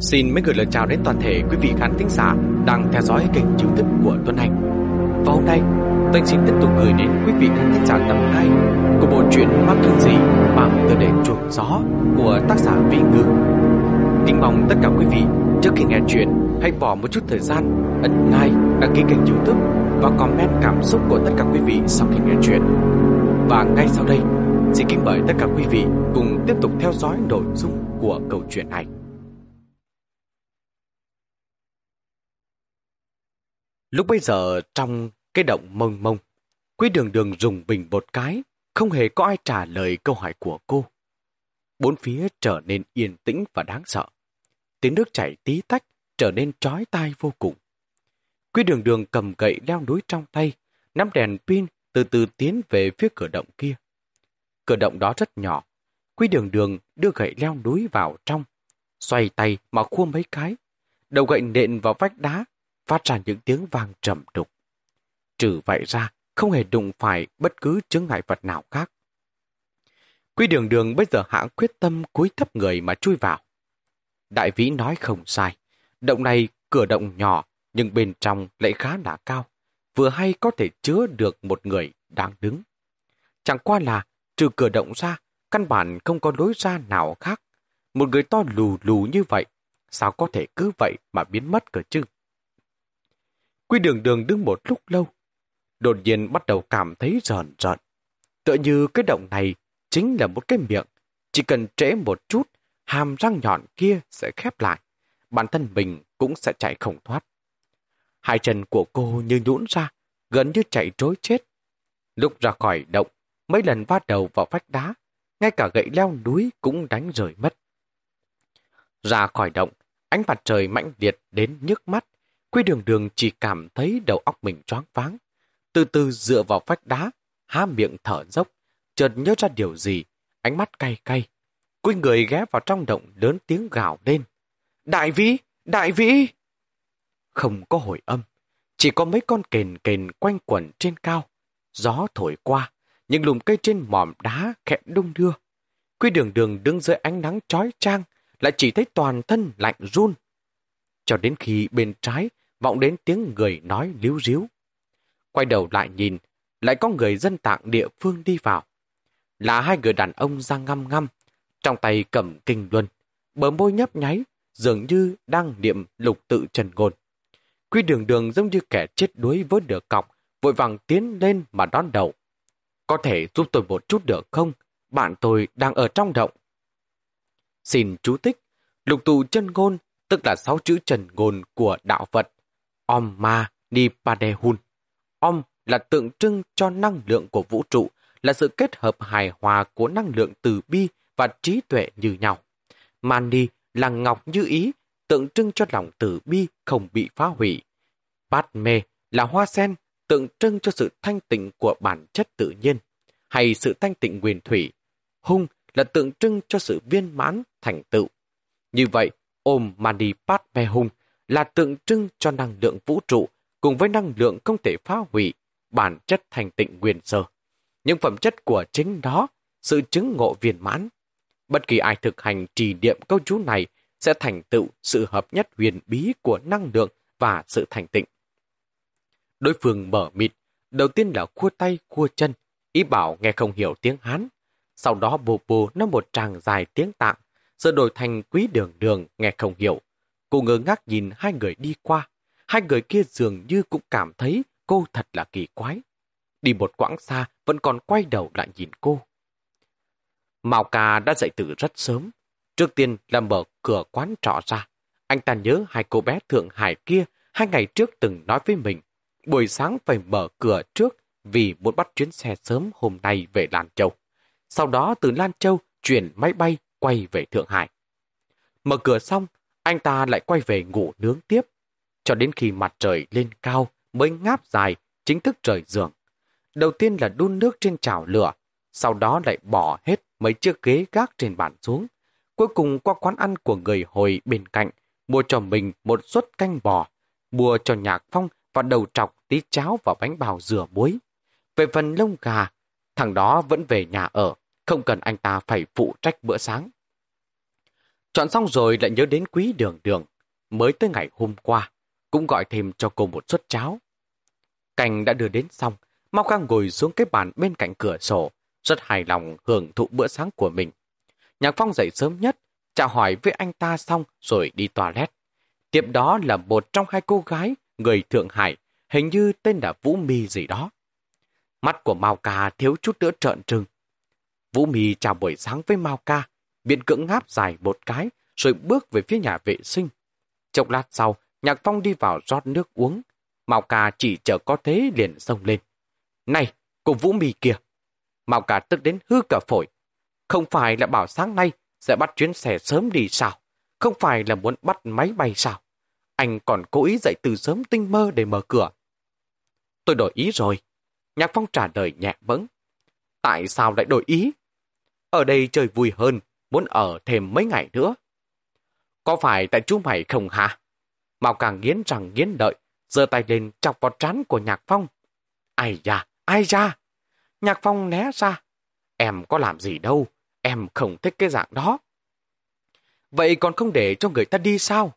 Xin mấy gửi lời chào đến toàn thể quý vị khán thính giả đang theo dõi kênh youtube của Tuấn Anh. Và hôm nay, tôi xin tiếp tục gửi đến quý vị khán thính giả tập 2 của bộ truyện Mắc Thương Dị bằng tựa đề Chuột Gió của tác giả Vĩ Ngư. Kính mong tất cả quý vị trước khi nghe chuyện hãy bỏ một chút thời gian ấn like, đăng ký kênh youtube và comment cảm xúc của tất cả quý vị sau khi nghe chuyện. Và ngay sau đây, xin kính mời tất cả quý vị cùng tiếp tục theo dõi nội dung của câu chuyện này. Lúc bây giờ trong cái động mông mông, Quý đường đường dùng bình một cái, không hề có ai trả lời câu hỏi của cô. Bốn phía trở nên yên tĩnh và đáng sợ. Tiếng nước chảy tí tách trở nên trói tai vô cùng. Quý đường đường cầm gậy leo núi trong tay, nắm đèn pin từ từ tiến về phía cửa động kia. Cửa động đó rất nhỏ. Quý đường đường đưa gậy leo núi vào trong, xoay tay mà khua mấy cái. Đầu gậy nện vào vách đá, phát ra những tiếng vang trầm đục. Trừ vậy ra, không hề đụng phải bất cứ chứng ngại vật nào khác. Quy đường đường bây giờ hãng quyết tâm cúi thấp người mà chui vào. Đại vĩ nói không sai. Động này cửa động nhỏ, nhưng bên trong lại khá là cao. Vừa hay có thể chứa được một người đang đứng. Chẳng qua là, trừ cửa động ra, căn bản không có lối ra nào khác. Một người to lù lù như vậy, sao có thể cứ vậy mà biến mất cơ chứ? Quy đường đường đứng một lúc lâu, đột nhiên bắt đầu cảm thấy rợn rợn. Tựa như cái động này chính là một cái miệng, chỉ cần trễ một chút, hàm răng nhọn kia sẽ khép lại, bản thân mình cũng sẽ chạy không thoát. Hai chân của cô như nhũn ra, gần như chạy trối chết. Lúc ra khỏi động, mấy lần va đầu vào vách đá, ngay cả gậy leo núi cũng đánh rời mất. Ra khỏi động, ánh mặt trời mạnh liệt đến nhức mắt, Quy đường đường chỉ cảm thấy đầu óc mình choáng váng. Từ từ dựa vào vách đá, há miệng thở dốc, chợt nhớ ra điều gì, ánh mắt cay cay. Quy người ghé vào trong động lớn tiếng gào lên. Đại vĩ! Đại vĩ! Không có hồi âm, chỉ có mấy con kền kền quanh quẩn trên cao. Gió thổi qua, những lùm cây trên mỏm đá khẽ đung đưa. Quy đường đường đứng dưới ánh nắng trói trang, lại chỉ thấy toàn thân lạnh run. Cho đến khi bên trái vọng đến tiếng người nói líu ríu. Quay đầu lại nhìn, lại có người dân tạng địa phương đi vào. Là hai người đàn ông ra ngăm ngăm, trong tay cầm kinh luân, bờ môi nhấp nháy, dường như đang niệm lục tự trần ngôn. Quy đường đường giống như kẻ chết đuối với được cọc, vội vàng tiến lên mà đón đầu. Có thể giúp tôi một chút được không? Bạn tôi đang ở trong động. Xin chú thích lục tụ chân ngôn, tức là sáu chữ trần ngôn của đạo Phật, Om Ma Ni Padehun. Om là tượng trưng cho năng lượng của vũ trụ, là sự kết hợp hài hòa của năng lượng từ bi và trí tuệ như nhau. Mani là ngọc như ý, tượng trưng cho lòng từ bi không bị phá hủy. Padme là hoa sen, tượng trưng cho sự thanh tịnh của bản chất tự nhiên, hay sự thanh tịnh quyền thủy. Hung là tượng trưng cho sự viên mãn, thành tựu. Như vậy, Om Mani Padme Hung là tượng trưng cho năng lượng vũ trụ cùng với năng lượng không thể phá hủy bản chất thành tịnh nguyên sơ. Những phẩm chất của chính đó, sự chứng ngộ viên mãn. Bất kỳ ai thực hành trì niệm câu chú này sẽ thành tựu sự hợp nhất huyền bí của năng lượng và sự thành tịnh. Đối phương mở mịt, đầu tiên là khua tay, khua chân, ý bảo nghe không hiểu tiếng Hán. Sau đó bồ bồ nói một tràng dài tiếng tạng, rồi đổi thành quý đường đường nghe không hiểu. Cô ngơ ngác nhìn hai người đi qua. Hai người kia dường như cũng cảm thấy cô thật là kỳ quái. Đi một quãng xa vẫn còn quay đầu lại nhìn cô. Mao Ca đã dậy từ rất sớm. Trước tiên là mở cửa quán trọ ra. Anh ta nhớ hai cô bé Thượng Hải kia hai ngày trước từng nói với mình. Buổi sáng phải mở cửa trước vì muốn bắt chuyến xe sớm hôm nay về Lan Châu. Sau đó từ Lan Châu chuyển máy bay quay về Thượng Hải. Mở cửa xong, anh ta lại quay về ngủ nướng tiếp, cho đến khi mặt trời lên cao mới ngáp dài, chính thức rời giường. Đầu tiên là đun nước trên chảo lửa, sau đó lại bỏ hết mấy chiếc ghế gác trên bàn xuống. Cuối cùng qua quán ăn của người hồi bên cạnh, mua cho mình một suất canh bò, mua cho nhạc phong và đầu trọc tí cháo và bánh bào dừa muối. Về phần lông gà, thằng đó vẫn về nhà ở, không cần anh ta phải phụ trách bữa sáng. Chọn xong rồi lại nhớ đến quý đường đường, mới tới ngày hôm qua, cũng gọi thêm cho cô một suất cháo. Cành đã đưa đến xong, Mau Ca ngồi xuống cái bàn bên cạnh cửa sổ, rất hài lòng hưởng thụ bữa sáng của mình. Nhạc Phong dậy sớm nhất, chào hỏi với anh ta xong rồi đi toilet. Tiếp đó là một trong hai cô gái, người Thượng Hải, hình như tên là Vũ Mi gì đó. Mắt của Mao Ca thiếu chút nữa trợn trừng. Vũ Mi chào buổi sáng với Mao Ca, biện cưỡng ngáp dài một cái, rồi bước về phía nhà vệ sinh. Chốc lát sau, Nhạc Phong đi vào rót nước uống. Mao Ca chỉ chờ có thế liền xông lên. Này, cô Vũ mì kia! Mao Ca tức đến hư cả phổi. Không phải là bảo sáng nay sẽ bắt chuyến xe sớm đi sao? Không phải là muốn bắt máy bay sao? Anh còn cố ý dậy từ sớm tinh mơ để mở cửa. Tôi đổi ý rồi. Nhạc Phong trả lời nhẹ bẫng. Tại sao lại đổi ý? Ở đây chơi vui hơn, muốn ở thêm mấy ngày nữa. Có phải tại chú mày không hả? Mao càng nghiến rằng nghiến đợi, giơ tay lên chọc vào trán của Nhạc Phong. Ai da, ai da? Nhạc Phong né ra. Em có làm gì đâu, em không thích cái dạng đó. Vậy còn không để cho người ta đi sao?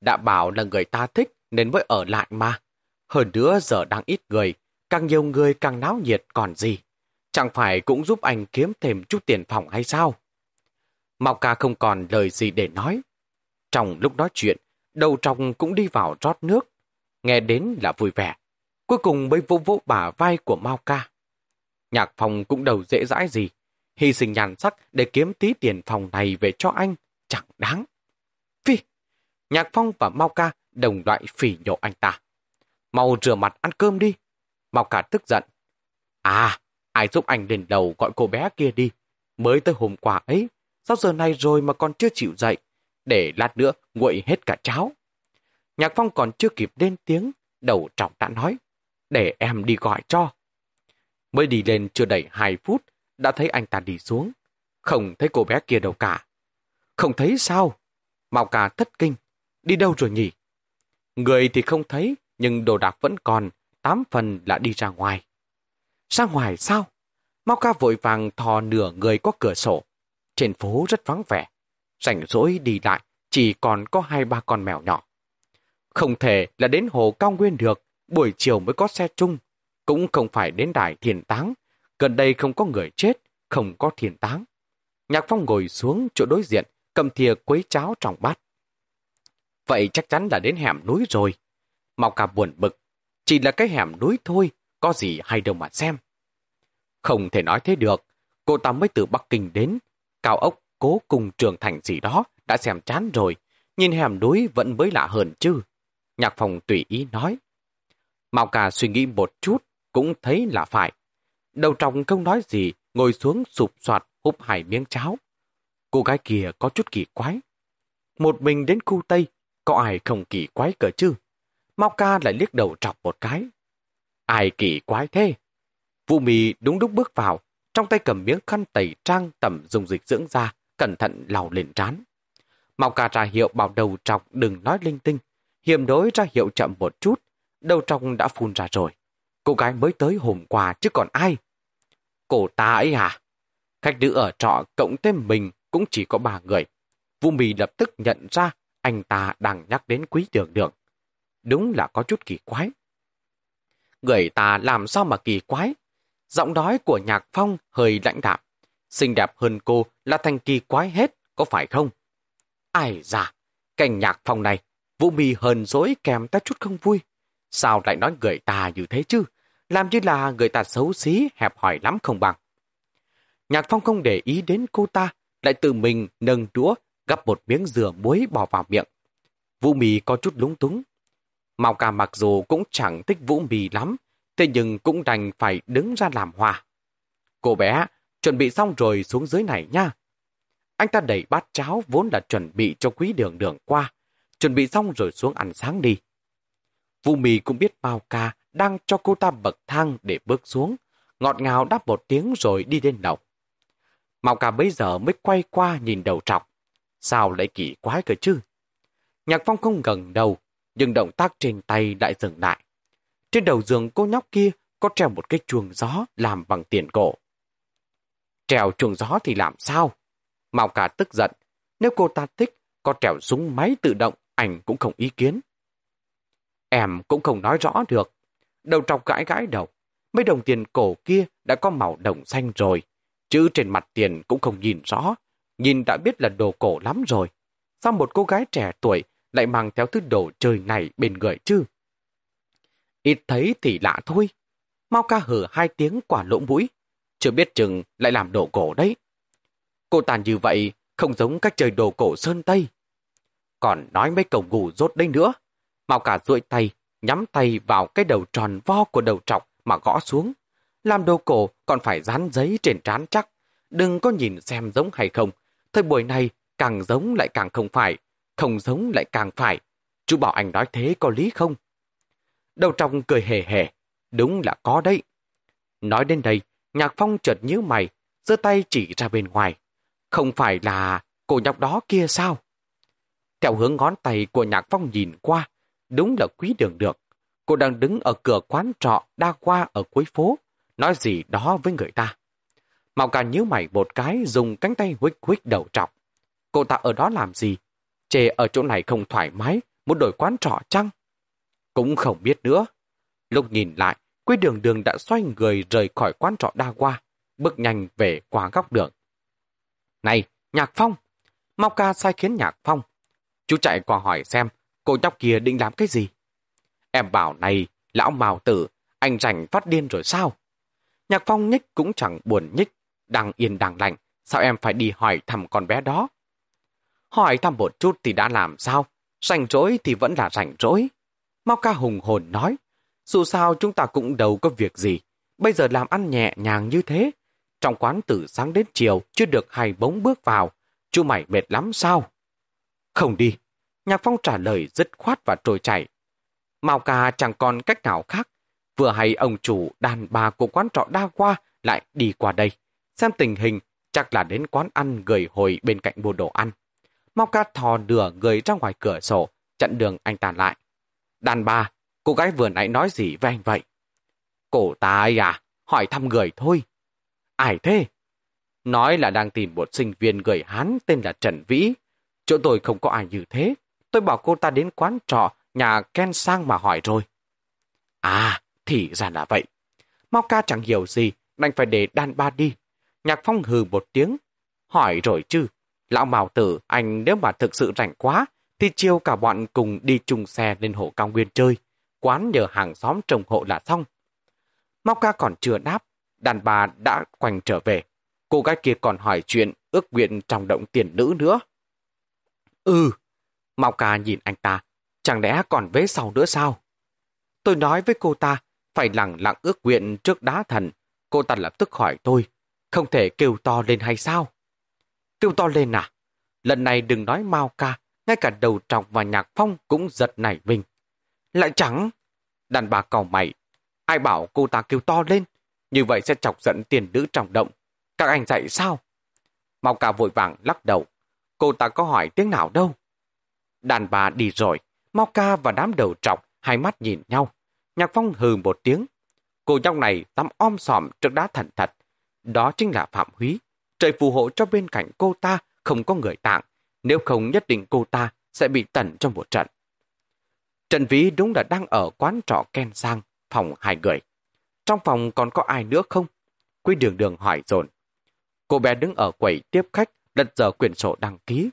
Đã bảo là người ta thích nên mới ở lại mà. Hơn nữa giờ đang ít người, càng nhiều người càng náo nhiệt còn gì. Chẳng phải cũng giúp anh kiếm thêm chút tiền phòng hay sao? Mao ca không còn lời gì để nói. Trong lúc nói chuyện, đầu trong cũng đi vào rót nước. Nghe đến là vui vẻ. Cuối cùng mới vỗ vỗ bả vai của Mao ca. Nhạc phòng cũng đầu dễ dãi gì. Hy sinh nhàn sắc để kiếm tí tiền phòng này về cho anh. Chẳng đáng. Phi! Nhạc Phong và Mao ca đồng loại phỉ nhổ anh ta. Mau rửa mặt ăn cơm đi. Mao ca tức giận. À, ai giúp anh đền đầu gọi cô bé kia đi. Mới tới hôm qua ấy, sao giờ này rồi mà còn chưa chịu dậy, để lát nữa nguội hết cả cháo. Nhạc Phong còn chưa kịp lên tiếng, đầu trọng đã nói, để em đi gọi cho. Mới đi lên chưa đầy hai phút, đã thấy anh ta đi xuống. Không thấy cô bé kia đâu cả. Không thấy sao? Mạo cả thất kinh. Đi đâu rồi nhỉ? Người thì không thấy, nhưng đồ đạc vẫn còn, tám phần là đi ra ngoài. Ra ngoài sao? Mau ca vội vàng thò nửa người qua cửa sổ. Trên phố rất vắng vẻ. Rảnh rỗi đi lại, chỉ còn có hai ba con mèo nhỏ. Không thể là đến hồ cao nguyên được, buổi chiều mới có xe chung. Cũng không phải đến đài thiền táng. Gần đây không có người chết, không có thiền táng. Nhạc Phong ngồi xuống chỗ đối diện, cầm thìa quấy cháo trong bát. Vậy chắc chắn là đến hẻm núi rồi. Mau cả buồn bực. Chỉ là cái hẻm núi thôi, có gì hay đâu mà xem. Không thể nói thế được. Cô ta mới từ Bắc Kinh đến. Cao ốc, cố cùng trường thành gì đó, đã xem chán rồi. Nhìn hẻm núi vẫn mới lạ hơn chứ. Nhạc phòng tùy ý nói. Mao Cà suy nghĩ một chút, cũng thấy là phải. Đầu trọng không nói gì, ngồi xuống sụp soạt húp hai miếng cháo. Cô gái kia có chút kỳ quái. Một mình đến khu Tây, có ai không kỳ quái cỡ chứ? Mao ca lại liếc đầu trọc một cái. Ai kỳ quái thế? Vũ mì đúng lúc bước vào, trong tay cầm miếng khăn tẩy trang tẩm dùng dịch dưỡng da, cẩn thận lau lên trán. mau ca ra hiệu bảo đầu trọc đừng nói linh tinh, hiểm đối ra hiệu chậm một chút, đầu trọc đã phun ra rồi. Cô gái mới tới hôm qua chứ còn ai? Cổ ta ấy à? Khách nữ ở trọ cộng thêm mình cũng chỉ có ba người. Vũ mì lập tức nhận ra anh ta đang nhắc đến quý đường đường. Đúng là có chút kỳ quái. Người ta làm sao mà kỳ quái? Giọng nói của nhạc phong hơi lãnh đạm. Xinh đẹp hơn cô là thành kỳ quái hết, có phải không? Ai da, cảnh nhạc phong này, Vũ Mì hờn dỗi kèm ta chút không vui. Sao lại nói người ta như thế chứ? Làm như là người ta xấu xí, hẹp hỏi lắm không bằng. Nhạc phong không để ý đến cô ta, lại tự mình nâng đũa, gắp một miếng dừa muối bỏ vào miệng. Vũ Mì có chút lúng túng. Mao ca mặc dù cũng chẳng thích Vũ Mì lắm, thế nhưng cũng đành phải đứng ra làm hòa. Cô bé, chuẩn bị xong rồi xuống dưới này nha. Anh ta đẩy bát cháo vốn là chuẩn bị cho quý đường đường qua, chuẩn bị xong rồi xuống ăn sáng đi. Vũ Mì cũng biết Bao ca đang cho cô ta bậc thang để bước xuống, ngọt ngào đáp một tiếng rồi đi lên đầu. Mao ca bây giờ mới quay qua nhìn đầu trọc. Sao lại kỳ quái cơ chứ? Nhạc Phong không gần đầu, nhưng động tác trên tay lại dừng lại. Trên đầu giường cô nhóc kia có treo một cái chuồng gió làm bằng tiền cổ. Treo chuồng gió thì làm sao? Mao cả tức giận. Nếu cô ta thích, có trèo súng máy tự động, ảnh cũng không ý kiến. Em cũng không nói rõ được. Đầu trọc gãi gãi đầu. Mấy đồng tiền cổ kia đã có màu đồng xanh rồi. Chữ trên mặt tiền cũng không nhìn rõ. Nhìn đã biết là đồ cổ lắm rồi. Sao một cô gái trẻ tuổi lại mang theo thứ đồ chơi này bên người chứ? Ít thấy thì lạ thôi. Mau ca hở hai tiếng quả lỗ mũi. Chưa biết chừng lại làm đồ cổ đấy. Cô tàn như vậy không giống cách chơi đồ cổ sơn Tây. Còn nói mấy cầu ngủ rốt đây nữa. Mau cả duỗi tay, nhắm tay vào cái đầu tròn vo của đầu trọc mà gõ xuống. Làm đồ cổ còn phải dán giấy trên trán chắc. Đừng có nhìn xem giống hay không. Thời buổi này càng giống lại càng không phải. Không giống lại càng phải. Chú bảo anh nói thế có lý không? Đầu trong cười hề hề. Đúng là có đấy. Nói đến đây, Nhạc Phong chợt nhíu mày, giơ tay chỉ ra bên ngoài. Không phải là cô nhóc đó kia sao? Theo hướng ngón tay của Nhạc Phong nhìn qua, đúng là quý đường được. Cô đang đứng ở cửa quán trọ đa qua ở cuối phố, nói gì đó với người ta. Mạo cả nhíu mày một cái dùng cánh tay huých huých đầu trọc. Cô ta ở đó làm gì? Chê ở chỗ này không thoải mái, muốn đổi quán trọ chăng? Cũng không biết nữa. Lúc nhìn lại, Quý đường đường đã xoay người rời khỏi quán trọ đa qua, bước nhanh về qua góc đường. Này, Nhạc Phong! Mau ca sai khiến Nhạc Phong. Chú chạy qua hỏi xem, cô nhóc kia định làm cái gì? Em bảo này, lão mào tử, anh rảnh phát điên rồi sao? Nhạc Phong nhích cũng chẳng buồn nhích, đang yên đang lành, sao em phải đi hỏi thăm con bé đó? Hỏi thăm một chút thì đã làm sao? Rảnh rỗi thì vẫn là rảnh rỗi. Mau ca hùng hồn nói, dù sao chúng ta cũng đâu có việc gì. Bây giờ làm ăn nhẹ nhàng như thế. Trong quán từ sáng đến chiều chưa được hai bóng bước vào. Chú mày mệt lắm sao? Không đi. Nhạc Phong trả lời dứt khoát và trôi chảy. Mao ca chẳng còn cách nào khác. Vừa hay ông chủ đàn bà của quán trọ đa qua lại đi qua đây. Xem tình hình chắc là đến quán ăn gửi hồi bên cạnh mua đồ ăn. Mao ca thò nửa người ra ngoài cửa sổ, chặn đường anh ta lại. Đàn bà, Cô gái vừa nãy nói gì với anh vậy? Cổ ta ai à? Hỏi thăm người thôi. Ai thế? Nói là đang tìm một sinh viên người Hán tên là Trần Vĩ. Chỗ tôi không có ai như thế. Tôi bảo cô ta đến quán trọ nhà Ken Sang mà hỏi rồi. À, thì ra là vậy. Mau ca chẳng hiểu gì, đành phải để đàn ba đi. Nhạc Phong hừ một tiếng. Hỏi rồi chứ. Lão Mào Tử, anh nếu mà thực sự rảnh quá, thì chiều cả bọn cùng đi chung xe lên hồ cao nguyên chơi quán nhờ hàng xóm trồng hộ là xong. Mau ca còn chưa đáp, đàn bà đã quành trở về. Cô gái kia còn hỏi chuyện ước nguyện trong động tiền nữ nữa. Ừ, Mau ca nhìn anh ta, chẳng lẽ còn vế sau nữa sao? Tôi nói với cô ta, phải lặng lặng ước nguyện trước đá thần. Cô ta lập tức hỏi tôi, không thể kêu to lên hay sao? Kêu to lên à? Lần này đừng nói Mao ca, ngay cả đầu trọc và nhạc phong cũng giật nảy mình. Lại chẳng. Đàn bà cầu mày. Ai bảo cô ta kêu to lên. Như vậy sẽ chọc giận tiền nữ trong động. Các anh dạy sao? Mau cả vội vàng lắc đầu. Cô ta có hỏi tiếng nào đâu. Đàn bà đi rồi. Mau ca và đám đầu trọc hai mắt nhìn nhau. Nhạc phong hừ một tiếng. Cô nhóc này tắm om sòm trước đá thần thật. Đó chính là Phạm Húy. Trời phù hộ cho bên cạnh cô ta, không có người tạng. Nếu không nhất định cô ta sẽ bị tẩn trong một trận. Trần Vĩ đúng là đang ở quán trọ Ken Sang, phòng hai người. Trong phòng còn có ai nữa không? Quy đường đường hỏi dồn. Cô bé đứng ở quầy tiếp khách, lật giờ quyển sổ đăng ký.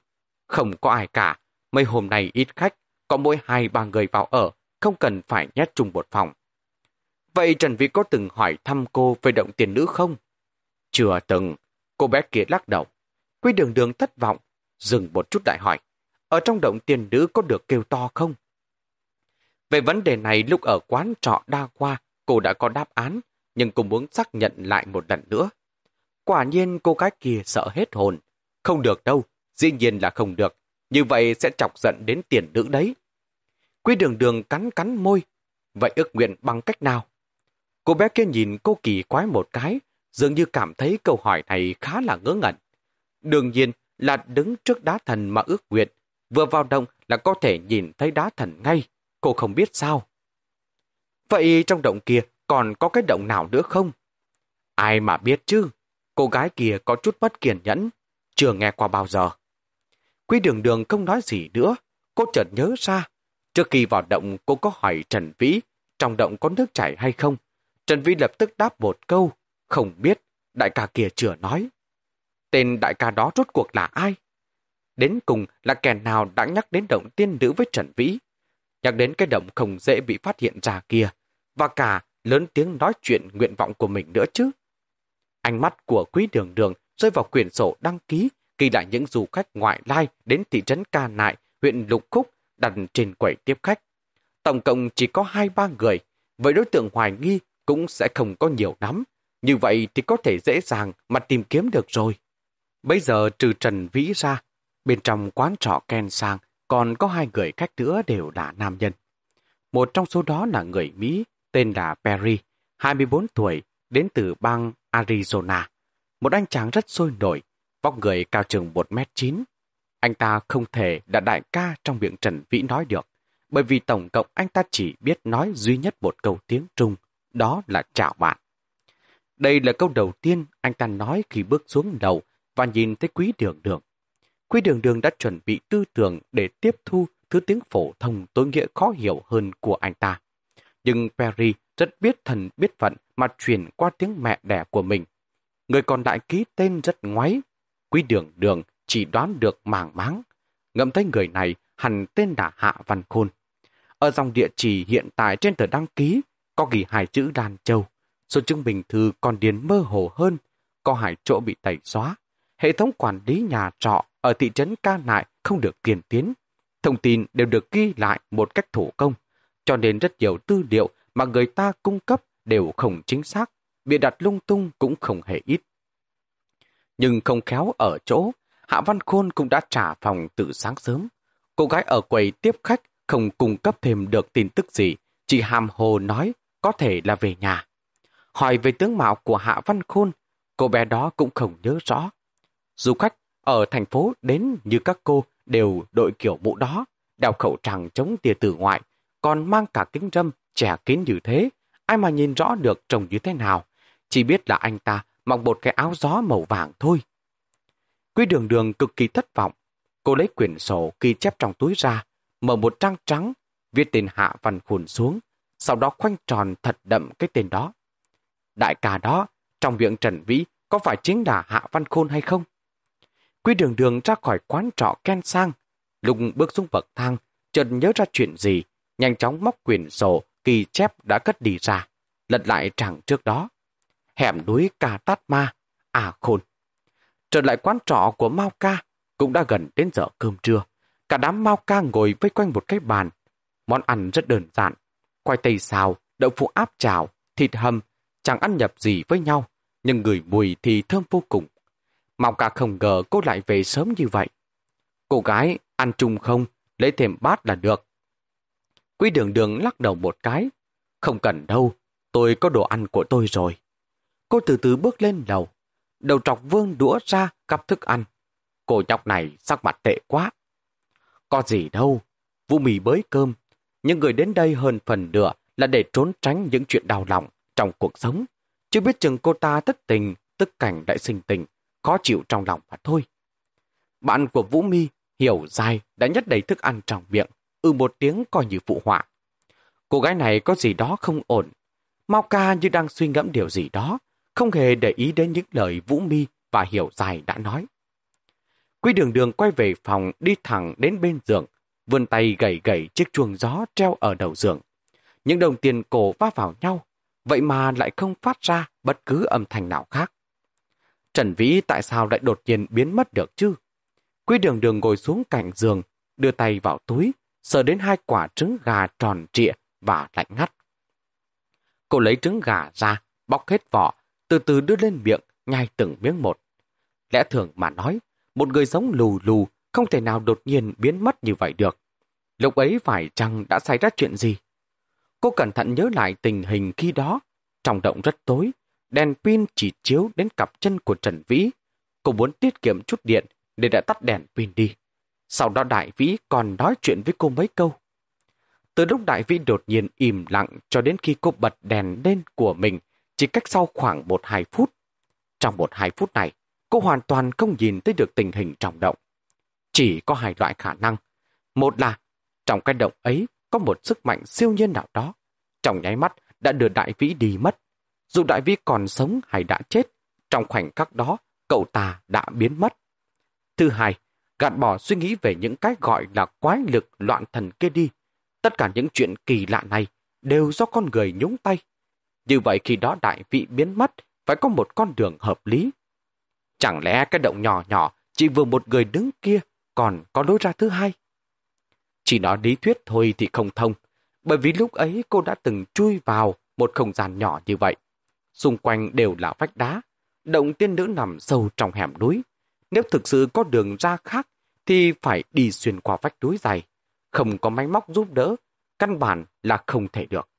Không có ai cả, mấy hôm nay ít khách, có mỗi hai ba người vào ở, không cần phải nhét chung một phòng. Vậy Trần Vĩ có từng hỏi thăm cô về động tiền nữ không? Chưa từng, cô bé kia lắc đầu. Quy đường đường thất vọng, dừng một chút lại hỏi. Ở trong động tiền nữ có được kêu to không? Về vấn đề này lúc ở quán trọ đa qua, cô đã có đáp án, nhưng cô muốn xác nhận lại một lần nữa. Quả nhiên cô gái kia sợ hết hồn. Không được đâu, dĩ nhiên là không được. Như vậy sẽ chọc giận đến tiền nữ đấy. Quý đường đường cắn cắn môi. Vậy ước nguyện bằng cách nào? Cô bé kia nhìn cô kỳ quái một cái, dường như cảm thấy câu hỏi này khá là ngớ ngẩn. Đương nhiên là đứng trước đá thần mà ước nguyện, vừa vào động là có thể nhìn thấy đá thần ngay, cô không biết sao. Vậy trong động kia còn có cái động nào nữa không? Ai mà biết chứ, cô gái kia có chút bất kiên nhẫn, chưa nghe qua bao giờ. Quý đường đường không nói gì nữa. Cô chợt nhớ ra. Trước khi vào động cô có hỏi Trần Vĩ trong động có nước chảy hay không. Trần Vĩ lập tức đáp một câu. Không biết, đại ca kia chưa nói. Tên đại ca đó rốt cuộc là ai? Đến cùng là kẻ nào đã nhắc đến động tiên nữ với Trần Vĩ? Nhắc đến cái động không dễ bị phát hiện ra kia. Và cả lớn tiếng nói chuyện nguyện vọng của mình nữa chứ. Ánh mắt của quý đường đường rơi vào quyển sổ đăng ký ghi lại những du khách ngoại lai đến thị trấn Ca Nại, huyện Lục Khúc đặt trên quầy tiếp khách. Tổng cộng chỉ có hai ba người, với đối tượng hoài nghi cũng sẽ không có nhiều lắm. Như vậy thì có thể dễ dàng mà tìm kiếm được rồi. Bây giờ trừ Trần Vĩ ra, bên trong quán trọ Ken Sang còn có hai người khách nữa đều là nam nhân. Một trong số đó là người Mỹ tên là Perry, 24 tuổi, đến từ bang Arizona. Một anh chàng rất sôi nổi, vóc người cao chừng 1m9. Anh ta không thể là đại ca trong miệng Trần Vĩ nói được, bởi vì tổng cộng anh ta chỉ biết nói duy nhất một câu tiếng Trung, đó là chào bạn. Đây là câu đầu tiên anh ta nói khi bước xuống đầu và nhìn thấy quý đường đường. Quý đường đường đã chuẩn bị tư tưởng để tiếp thu thứ tiếng phổ thông tối nghĩa khó hiểu hơn của anh ta. Nhưng Perry rất biết thần biết phận mà chuyển qua tiếng mẹ đẻ của mình. Người còn đại ký tên rất ngoáy. Quý đường đường chỉ đoán được màng máng. Ngẫm thấy người này hẳn tên là Hạ Văn Khôn. Ở dòng địa chỉ hiện tại trên tờ đăng ký có ghi hai chữ Đan Châu. Số chứng bình thư còn điền mơ hồ hơn, có hai chỗ bị tẩy xóa. Hệ thống quản lý nhà trọ ở thị trấn Ca Nại không được tiên tiến. Thông tin đều được ghi lại một cách thủ công cho nên rất nhiều tư liệu mà người ta cung cấp đều không chính xác, bị đặt lung tung cũng không hề ít. Nhưng không khéo ở chỗ, Hạ Văn Khôn cũng đã trả phòng từ sáng sớm. Cô gái ở quầy tiếp khách không cung cấp thêm được tin tức gì, chỉ hàm hồ nói có thể là về nhà. Hỏi về tướng mạo của Hạ Văn Khôn, cô bé đó cũng không nhớ rõ. Du khách ở thành phố đến như các cô đều đội kiểu mũ đó, đeo khẩu trang chống tia tử ngoại, còn mang cả kính râm, trẻ kín như thế. Ai mà nhìn rõ được trông như thế nào. Chỉ biết là anh ta mặc một cái áo gió màu vàng thôi. Quý đường đường cực kỳ thất vọng. Cô lấy quyển sổ ghi chép trong túi ra, mở một trang trắng, viết tên Hạ Văn Khôn xuống, sau đó khoanh tròn thật đậm cái tên đó. Đại ca đó, trong viện Trần Vĩ có phải chính là Hạ Văn Khôn hay không? Quý đường đường ra khỏi quán trọ Ken Sang, lùng bước xuống bậc thang, chợt nhớ ra chuyện gì, nhanh chóng móc quyển sổ kỳ chép đã cất đi ra, lật lại trang trước đó. Hẻm núi Ca Tát Ma, à khôn. Trở lại quán trọ của Mao Ca, cũng đã gần đến giờ cơm trưa. Cả đám Mao Ca ngồi vây quanh một cái bàn. Món ăn rất đơn giản. Khoai tây xào, đậu phụ áp chảo, thịt hầm, chẳng ăn nhập gì với nhau, nhưng người mùi thì thơm vô cùng. Mao Ca không ngờ cô lại về sớm như vậy. Cô gái, ăn chung không, lấy thêm bát là được. Quý đường đường lắc đầu một cái. Không cần đâu, tôi có đồ ăn của tôi rồi. Cô từ từ bước lên lầu. Đầu trọc vương đũa ra cắp thức ăn. Cô nhóc này sắc mặt tệ quá. Có gì đâu, vũ mì bới cơm. những người đến đây hơn phần nửa là để trốn tránh những chuyện đau lòng trong cuộc sống. Chưa biết chừng cô ta tất tình, tức cảnh đại sinh tình, khó chịu trong lòng mà thôi. Bạn của Vũ Mi hiểu dài đã nhất đầy thức ăn trong miệng, ư một tiếng coi như phụ họa. Cô gái này có gì đó không ổn. Mau ca như đang suy ngẫm điều gì đó, không hề để ý đến những lời Vũ Mi và Hiểu Dài đã nói. Quý đường đường quay về phòng đi thẳng đến bên giường, vươn tay gầy gầy chiếc chuông gió treo ở đầu giường. Những đồng tiền cổ va vào nhau, vậy mà lại không phát ra bất cứ âm thanh nào khác. Trần Vĩ tại sao lại đột nhiên biến mất được chứ? Quý đường đường ngồi xuống cạnh giường, đưa tay vào túi, sờ đến hai quả trứng gà tròn trịa và lạnh ngắt. Cô lấy trứng gà ra, bóc hết vỏ, từ từ đưa lên miệng, nhai từng miếng một. Lẽ thường mà nói, một người sống lù lù không thể nào đột nhiên biến mất như vậy được. Lúc ấy phải chăng đã xảy ra chuyện gì? Cô cẩn thận nhớ lại tình hình khi đó. Trong động rất tối, đèn pin chỉ chiếu đến cặp chân của Trần Vĩ. Cô muốn tiết kiệm chút điện nên đã tắt đèn pin đi. Sau đó Đại Vĩ còn nói chuyện với cô mấy câu. Từ lúc Đại Vĩ đột nhiên im lặng cho đến khi cô bật đèn lên của mình chỉ cách sau khoảng 1-2 phút. Trong 1-2 phút này, cô hoàn toàn không nhìn thấy được tình hình trong động. chỉ có hai loại khả năng. Một là, trong cái động ấy có một sức mạnh siêu nhiên nào đó. Trong nháy mắt đã đưa đại vĩ đi mất. Dù đại vi còn sống hay đã chết, trong khoảnh khắc đó, cậu ta đã biến mất. Thứ hai, gạt bỏ suy nghĩ về những cái gọi là quái lực loạn thần kia đi. Tất cả những chuyện kỳ lạ này đều do con người nhúng tay. Như vậy khi đó đại vị biến mất, phải có một con đường hợp lý. Chẳng lẽ cái động nhỏ nhỏ chỉ vừa một người đứng kia còn có lối ra thứ hai? Chỉ nói lý thuyết thôi thì không thông, bởi vì lúc ấy cô đã từng chui vào một không gian nhỏ như vậy. Xung quanh đều là vách đá, động tiên nữ nằm sâu trong hẻm núi. Nếu thực sự có đường ra khác, thì phải đi xuyên qua vách núi dày. Không có máy móc giúp đỡ, căn bản là không thể được.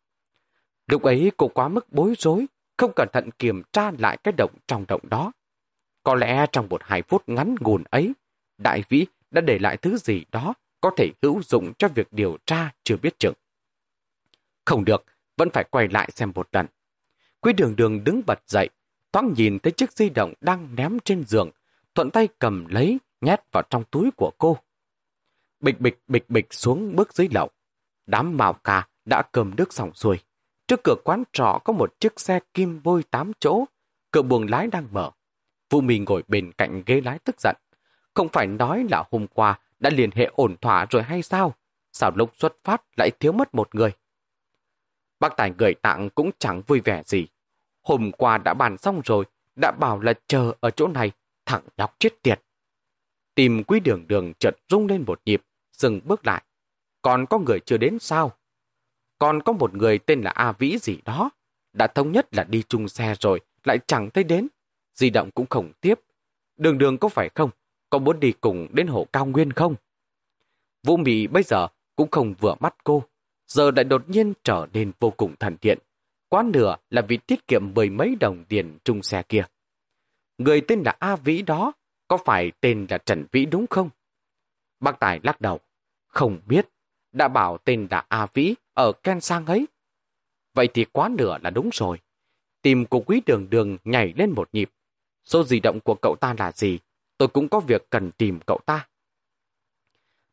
Lúc ấy cô quá mức bối rối, không cẩn thận kiểm tra lại cái động trong động đó. Có lẽ trong một hai phút ngắn ngủn ấy, đại vĩ đã để lại thứ gì đó có thể hữu dụng cho việc điều tra chưa biết chừng. Không được, vẫn phải quay lại xem một lần. Quý đường đường đứng bật dậy, thoáng nhìn thấy chiếc di động đang ném trên giường, thuận tay cầm lấy, nhét vào trong túi của cô. Bịch bịch bịch bịch xuống bước dưới lậu. Đám màu cà đã cầm nước xong xuôi. Trước cửa quán trọ có một chiếc xe kim vôi tám chỗ, cửa buồng lái đang mở. Vũ Mì ngồi bên cạnh ghế lái tức giận. Không phải nói là hôm qua đã liên hệ ổn thỏa rồi hay sao? Sao lúc xuất phát lại thiếu mất một người? Bác Tài gửi tặng cũng chẳng vui vẻ gì. Hôm qua đã bàn xong rồi, đã bảo là chờ ở chỗ này, thẳng nhóc chết tiệt. Tìm quý đường đường chợt rung lên một nhịp, dừng bước lại. Còn có người chưa đến sao? Còn có một người tên là A Vĩ gì đó. Đã thống nhất là đi chung xe rồi, lại chẳng thấy đến. Di động cũng không tiếp. Đường đường có phải không? Có muốn đi cùng đến hồ cao nguyên không? Vũ Mỹ bây giờ cũng không vừa mắt cô. Giờ lại đột nhiên trở nên vô cùng thần thiện. Quá nửa là vì tiết kiệm mười mấy đồng tiền chung xe kia. Người tên là A Vĩ đó, có phải tên là Trần Vĩ đúng không? Bác Tài lắc đầu. Không biết. Đã bảo tên là A Vĩ ở Ken Sang ấy. Vậy thì quá nửa là đúng rồi. Tìm của quý đường đường nhảy lên một nhịp. Số di động của cậu ta là gì? Tôi cũng có việc cần tìm cậu ta.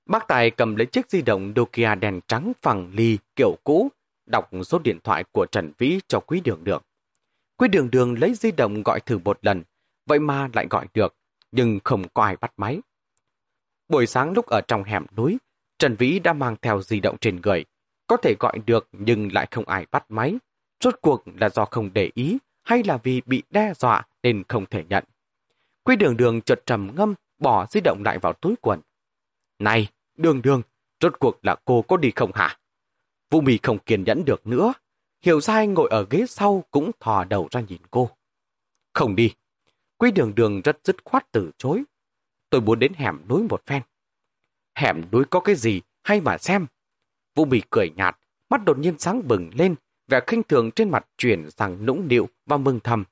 Bác Tài cầm lấy chiếc di động Nokia đèn trắng phẳng ly kiểu cũ, đọc số điện thoại của Trần Vĩ cho quý đường đường. Quý đường đường lấy di động gọi thử một lần, vậy mà lại gọi được, nhưng không có ai bắt máy. Buổi sáng lúc ở trong hẻm núi, Trần Vĩ đã mang theo di động trên người, có thể gọi được nhưng lại không ai bắt máy. Rốt cuộc là do không để ý hay là vì bị đe dọa nên không thể nhận. Quy đường đường chợt trầm ngâm, bỏ di động lại vào túi quần. Này, đường đường, rốt cuộc là cô có đi không hả? Vũ Mì không kiên nhẫn được nữa. Hiểu sai ngồi ở ghế sau cũng thò đầu ra nhìn cô. Không đi. quý đường đường rất dứt khoát từ chối. Tôi muốn đến hẻm núi một phen. Hẻm núi có cái gì hay mà xem. Vũ Mì cười nhạt, mắt đột nhiên sáng bừng lên, vẻ khinh thường trên mặt chuyển sang nũng nịu và mừng thầm.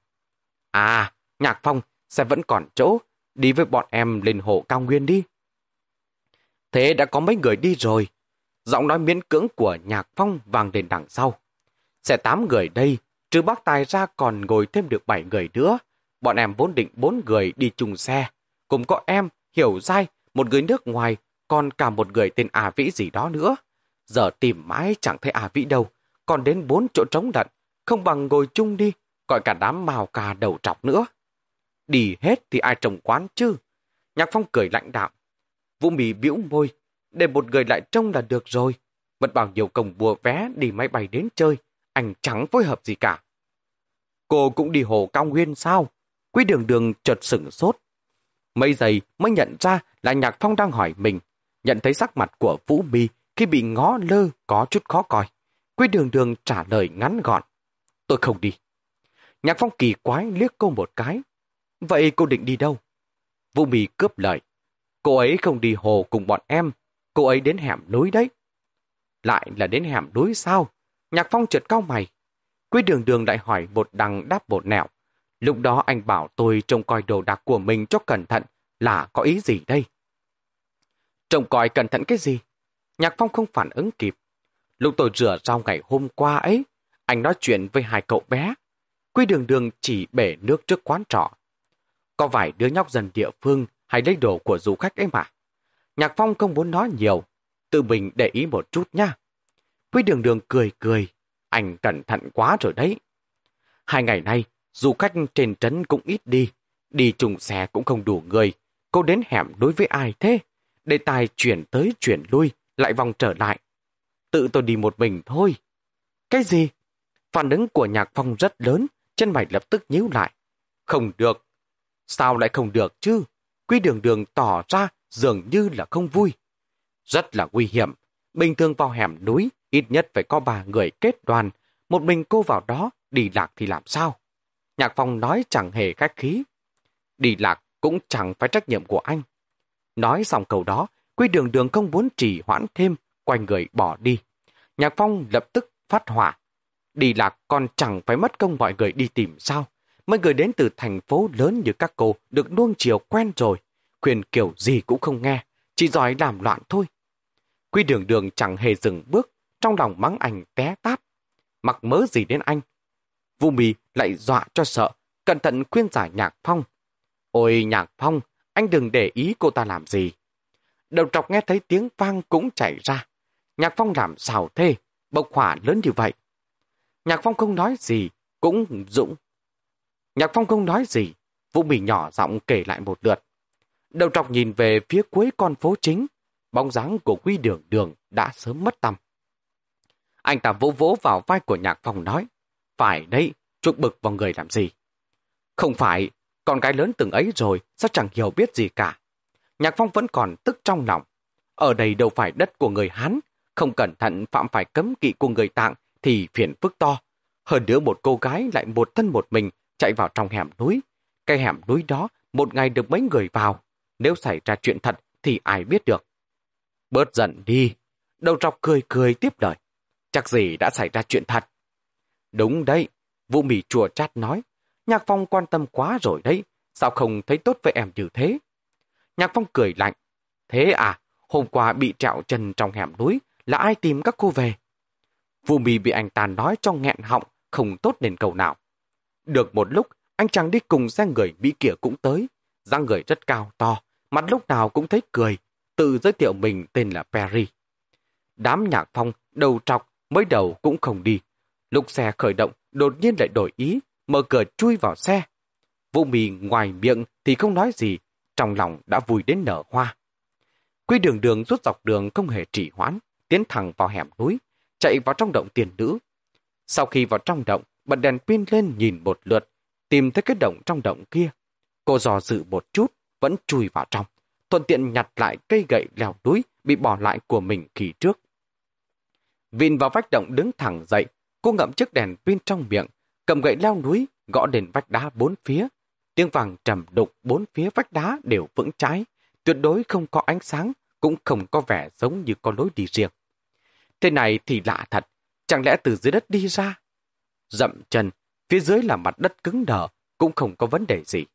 À, Nhạc Phong sẽ vẫn còn chỗ, đi với bọn em lên hồ cao nguyên đi. Thế đã có mấy người đi rồi. Giọng nói miễn cưỡng của Nhạc Phong vang lên đằng sau. Sẽ tám người đây, trừ bác tài ra còn ngồi thêm được bảy người nữa. Bọn em vốn định bốn người đi chung xe. Cùng có em, Hiểu Giai, một người nước ngoài, còn cả một người tên A Vĩ gì đó nữa. Giờ tìm mãi chẳng thấy A Vĩ đâu, còn đến bốn chỗ trống lận, không bằng ngồi chung đi, gọi cả đám màu cà đầu trọc nữa. Đi hết thì ai trồng quán chứ? Nhạc Phong cười lạnh đạo. Vũ Mì biểu môi, để một người lại trông là được rồi. Vẫn bảo nhiều công bùa vé đi máy bay đến chơi, anh chẳng phối hợp gì cả. Cô cũng đi hồ cao nguyên sao? Quý đường đường chợt sửng sốt. Mấy giây mới nhận ra là Nhạc Phong đang hỏi mình, nhận thấy sắc mặt của Vũ Mì khi bị ngó lơ có chút khó coi. Quý đường đường trả lời ngắn gọn. Tôi không đi. Nhạc Phong kỳ quái liếc cô một cái. Vậy cô định đi đâu? Vũ Mì cướp lời. Cô ấy không đi hồ cùng bọn em. Cô ấy đến hẻm núi đấy. Lại là đến hẻm núi sao? Nhạc Phong trượt cao mày. Quý đường đường lại hỏi một đằng đáp một nẻo. Lúc đó anh bảo tôi trông coi đồ đạc của mình cho cẩn thận là có ý gì đây? Trông coi cẩn thận cái gì? Nhạc Phong không phản ứng kịp. Lúc tôi rửa rau ngày hôm qua ấy, anh nói chuyện với hai cậu bé. Quy đường đường chỉ bể nước trước quán trọ. Có vài đứa nhóc dân địa phương hay lấy đồ của du khách ấy mà. Nhạc Phong không muốn nói nhiều, tự mình để ý một chút nha. Quý đường đường cười cười, anh cẩn thận quá rồi đấy. Hai ngày nay, du khách trên trấn cũng ít đi, đi trùng xe cũng không đủ người. Cô đến hẻm đối với ai thế? Đề tài chuyển tới chuyển lui, lại vòng trở lại. Tự tôi đi một mình thôi. Cái gì? Phản ứng của Nhạc Phong rất lớn, chân mày lập tức nhíu lại. Không được. Sao lại không được chứ? Quy đường đường tỏ ra dường như là không vui. Rất là nguy hiểm. Bình thường vào hẻm núi, ít nhất phải có ba người kết đoàn. Một mình cô vào đó, đi lạc thì làm sao? Nhạc Phong nói chẳng hề khách khí. Đi lạc cũng chẳng phải trách nhiệm của anh. Nói xong câu đó, Quy đường đường không muốn trì hoãn thêm, quay người bỏ đi. Nhạc Phong lập tức phát hỏa. Đi lạc còn chẳng phải mất công mọi người đi tìm sao. Mấy người đến từ thành phố lớn như các cô được nuông chiều quen rồi. Khuyên kiểu gì cũng không nghe, chỉ giỏi làm loạn thôi. Quy đường đường chẳng hề dừng bước, trong lòng mắng anh té tát. Mặc mớ gì đến anh? Vu mì lại dọa cho sợ, cẩn thận khuyên giải Nhạc Phong. Ôi Nhạc Phong, anh đừng để ý cô ta làm gì. Đầu trọc nghe thấy tiếng vang cũng chạy ra. Nhạc Phong làm xào thê, bộc hỏa lớn như vậy. Nhạc Phong không nói gì, cũng dũng. Nhạc Phong không nói gì, Vũ Mì nhỏ giọng kể lại một lượt. Đầu trọc nhìn về phía cuối con phố chính, bóng dáng của quy đường đường đã sớm mất tăm. Anh ta vỗ vỗ vào vai của Nhạc Phong nói, phải đấy, chuột bực vào người làm gì. Không phải, con gái lớn từng ấy rồi, sao chẳng hiểu biết gì cả. Nhạc Phong vẫn còn tức trong lòng. Ở đây đâu phải đất của người Hán, không cẩn thận phạm phải cấm kỵ của người Tạng thì phiền phức to. Hơn nữa một cô gái lại một thân một mình chạy vào trong hẻm núi. Cái hẻm núi đó một ngày được mấy người vào. Nếu xảy ra chuyện thật thì ai biết được. Bớt giận đi. Đầu trọc cười cười tiếp lời. Chắc gì đã xảy ra chuyện thật. Đúng đấy. Vũ Mì chùa chát nói. Nhạc Phong quan tâm quá rồi đấy. Sao không thấy tốt với em như thế? Nhạc Phong cười lạnh. Thế à, hôm qua bị trẹo chân trong hẻm núi là ai tìm các cô về? Vũ Mì bị anh ta nói cho nghẹn họng, không tốt nên cầu nào. Được một lúc, anh chàng đi cùng xe người Mỹ kia cũng tới. dáng người rất cao to, mặt lúc nào cũng thấy cười, tự giới thiệu mình tên là Perry. Đám nhạc phong đầu trọc mới đầu cũng không đi. Lúc xe khởi động, đột nhiên lại đổi ý, mở cửa chui vào xe. Vũ mì ngoài miệng thì không nói gì, trong lòng đã vui đến nở hoa. Quy đường đường rút dọc đường không hề trì hoãn, tiến thẳng vào hẻm núi, chạy vào trong động tiền nữ. Sau khi vào trong động, bật đèn pin lên nhìn một lượt, tìm thấy cái động trong động kia. Cô dò dự một chút, vẫn chui vào trong, thuận tiện nhặt lại cây gậy leo núi bị bỏ lại của mình kỳ trước. Vin vào vách động đứng thẳng dậy, cô ngậm chiếc đèn pin trong miệng, cầm gậy leo núi, gõ đền vách đá bốn phía. Tiếng vàng trầm đục bốn phía vách đá đều vững trái, tuyệt đối không có ánh sáng, cũng không có vẻ giống như có lối đi riêng. Thế này thì lạ thật, chẳng lẽ từ dưới đất đi ra? Dậm chân, phía dưới là mặt đất cứng đờ, cũng không có vấn đề gì.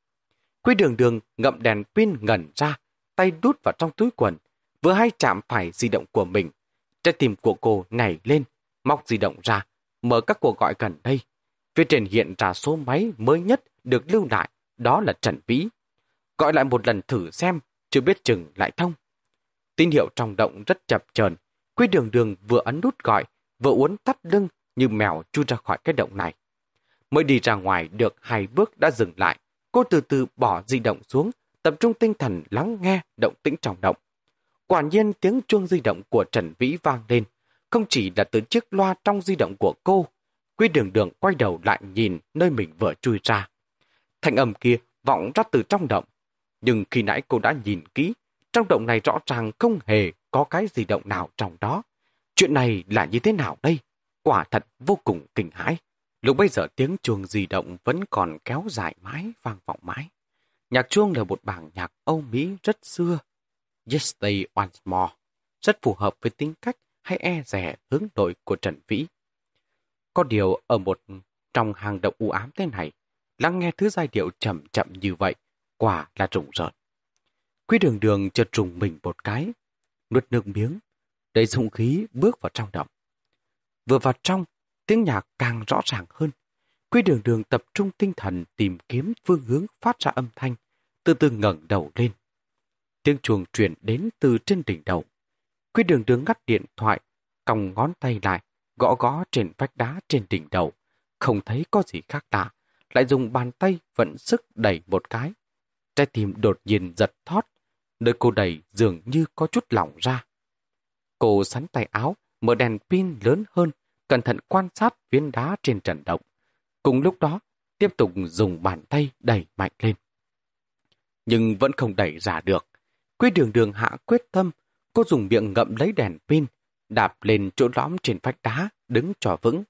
Quy đường đường ngậm đèn pin ngẩn ra, tay đút vào trong túi quần, vừa hay chạm phải di động của mình. Trái tim của cô nảy lên, móc di động ra, mở các cuộc gọi gần đây. Phía trên hiện ra số máy mới nhất được lưu lại, đó là Trần Vĩ. Gọi lại một lần thử xem, chưa biết chừng lại thông. Tín hiệu trong động rất chập chờn Quy đường đường vừa ấn nút gọi, vừa uốn tắt lưng như mèo chui ra khỏi cái động này. Mới đi ra ngoài được hai bước đã dừng lại, cô từ từ bỏ di động xuống, tập trung tinh thần lắng nghe động tĩnh trong động. Quả nhiên tiếng chuông di động của Trần Vĩ vang lên, không chỉ là từ chiếc loa trong di động của cô. Quy đường đường quay đầu lại nhìn nơi mình vừa chui ra. Thanh âm kia vọng ra từ trong động. Nhưng khi nãy cô đã nhìn kỹ, trong động này rõ ràng không hề có cái di động nào trong đó. Chuyện này là như thế nào đây? Quả thật vô cùng kinh hãi. Lúc bây giờ tiếng chuông di động vẫn còn kéo dài mãi, vang vọng mãi. Nhạc chuông là một bản nhạc Âu Mỹ rất xưa. Yesterday Once More, rất phù hợp với tính cách hay e rẻ hướng nội của Trần Vĩ. Có điều ở một trong hàng động u ám thế này, lắng nghe thứ giai điệu chậm chậm như vậy, quả là rùng rợn. Quý đường đường chợt trùng mình một cái, nuốt nước miếng, đầy dụng khí bước vào trong động. Vừa vào trong, tiếng nhạc càng rõ ràng hơn. Quy đường đường tập trung tinh thần tìm kiếm phương hướng phát ra âm thanh, từ từ ngẩng đầu lên. tiếng chuồng truyền đến từ trên đỉnh đầu. Quy đường đường ngắt điện thoại, còng ngón tay lại, gõ gõ trên vách đá trên đỉnh đầu. Không thấy có gì khác lạ, lại dùng bàn tay vận sức đẩy một cái. Trái tim đột nhiên giật thót, nơi cô đẩy dường như có chút lỏng ra. Cô sắn tay áo, mở đèn pin lớn hơn, cẩn thận quan sát viên đá trên trần động. Cùng lúc đó, tiếp tục dùng bàn tay đẩy mạnh lên. Nhưng vẫn không đẩy ra được. Quy đường đường hạ quyết tâm, cô dùng miệng ngậm lấy đèn pin, đạp lên chỗ lõm trên vách đá, đứng cho vững.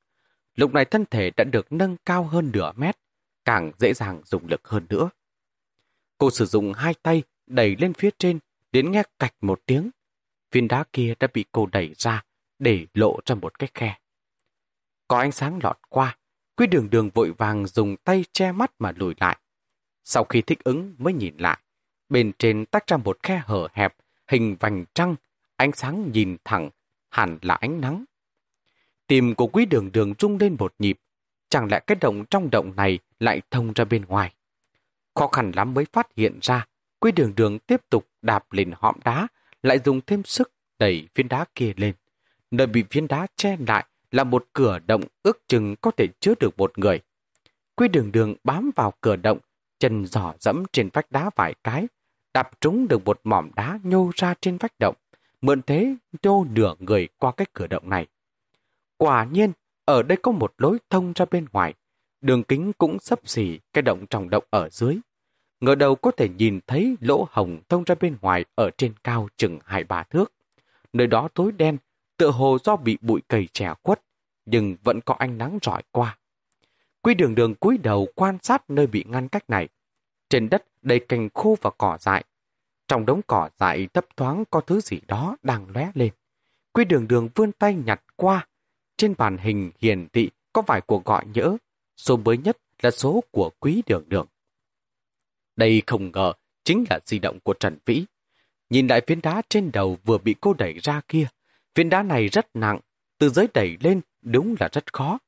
Lúc này thân thể đã được nâng cao hơn nửa mét, càng dễ dàng dùng lực hơn nữa. Cô sử dụng hai tay đẩy lên phía trên, đến nghe cạch một tiếng. Viên đá kia đã bị cô đẩy ra, để lộ ra một cái khe. Có ánh sáng lọt qua, Quý đường đường vội vàng dùng tay che mắt mà lùi lại. Sau khi thích ứng mới nhìn lại, bên trên tách ra một khe hở hẹp, hình vành trăng, ánh sáng nhìn thẳng, hẳn là ánh nắng. Tim của quý đường đường rung lên một nhịp, chẳng lẽ cái động trong động này lại thông ra bên ngoài. Khó khăn lắm mới phát hiện ra, quý đường đường tiếp tục đạp lên hõm đá, lại dùng thêm sức đẩy viên đá kia lên. Nơi bị viên đá che lại là một cửa động ước chừng có thể chứa được một người. Quy đường đường bám vào cửa động, chân giỏ dẫm trên vách đá vài cái, đạp trúng được một mỏm đá nhô ra trên vách động, mượn thế nhô nửa người qua cái cửa động này. Quả nhiên, ở đây có một lối thông ra bên ngoài, đường kính cũng sấp xỉ cái động trong động ở dưới. Ngờ đầu có thể nhìn thấy lỗ hồng thông ra bên ngoài ở trên cao chừng hai ba thước. Nơi đó tối đen, tựa hồ do bị bụi cầy trẻ quất, nhưng vẫn có ánh nắng rọi qua. Quy đường đường cúi đầu quan sát nơi bị ngăn cách này. Trên đất đầy cành khô và cỏ dại. Trong đống cỏ dại thấp thoáng có thứ gì đó đang lóe lên. Quy đường đường vươn tay nhặt qua. Trên màn hình hiển thị có vài cuộc gọi nhỡ. Số mới nhất là số của quý đường đường. Đây không ngờ chính là di động của Trần Vĩ. Nhìn lại phiến đá trên đầu vừa bị cô đẩy ra kia, Viên đá này rất nặng, từ dưới đẩy lên đúng là rất khó.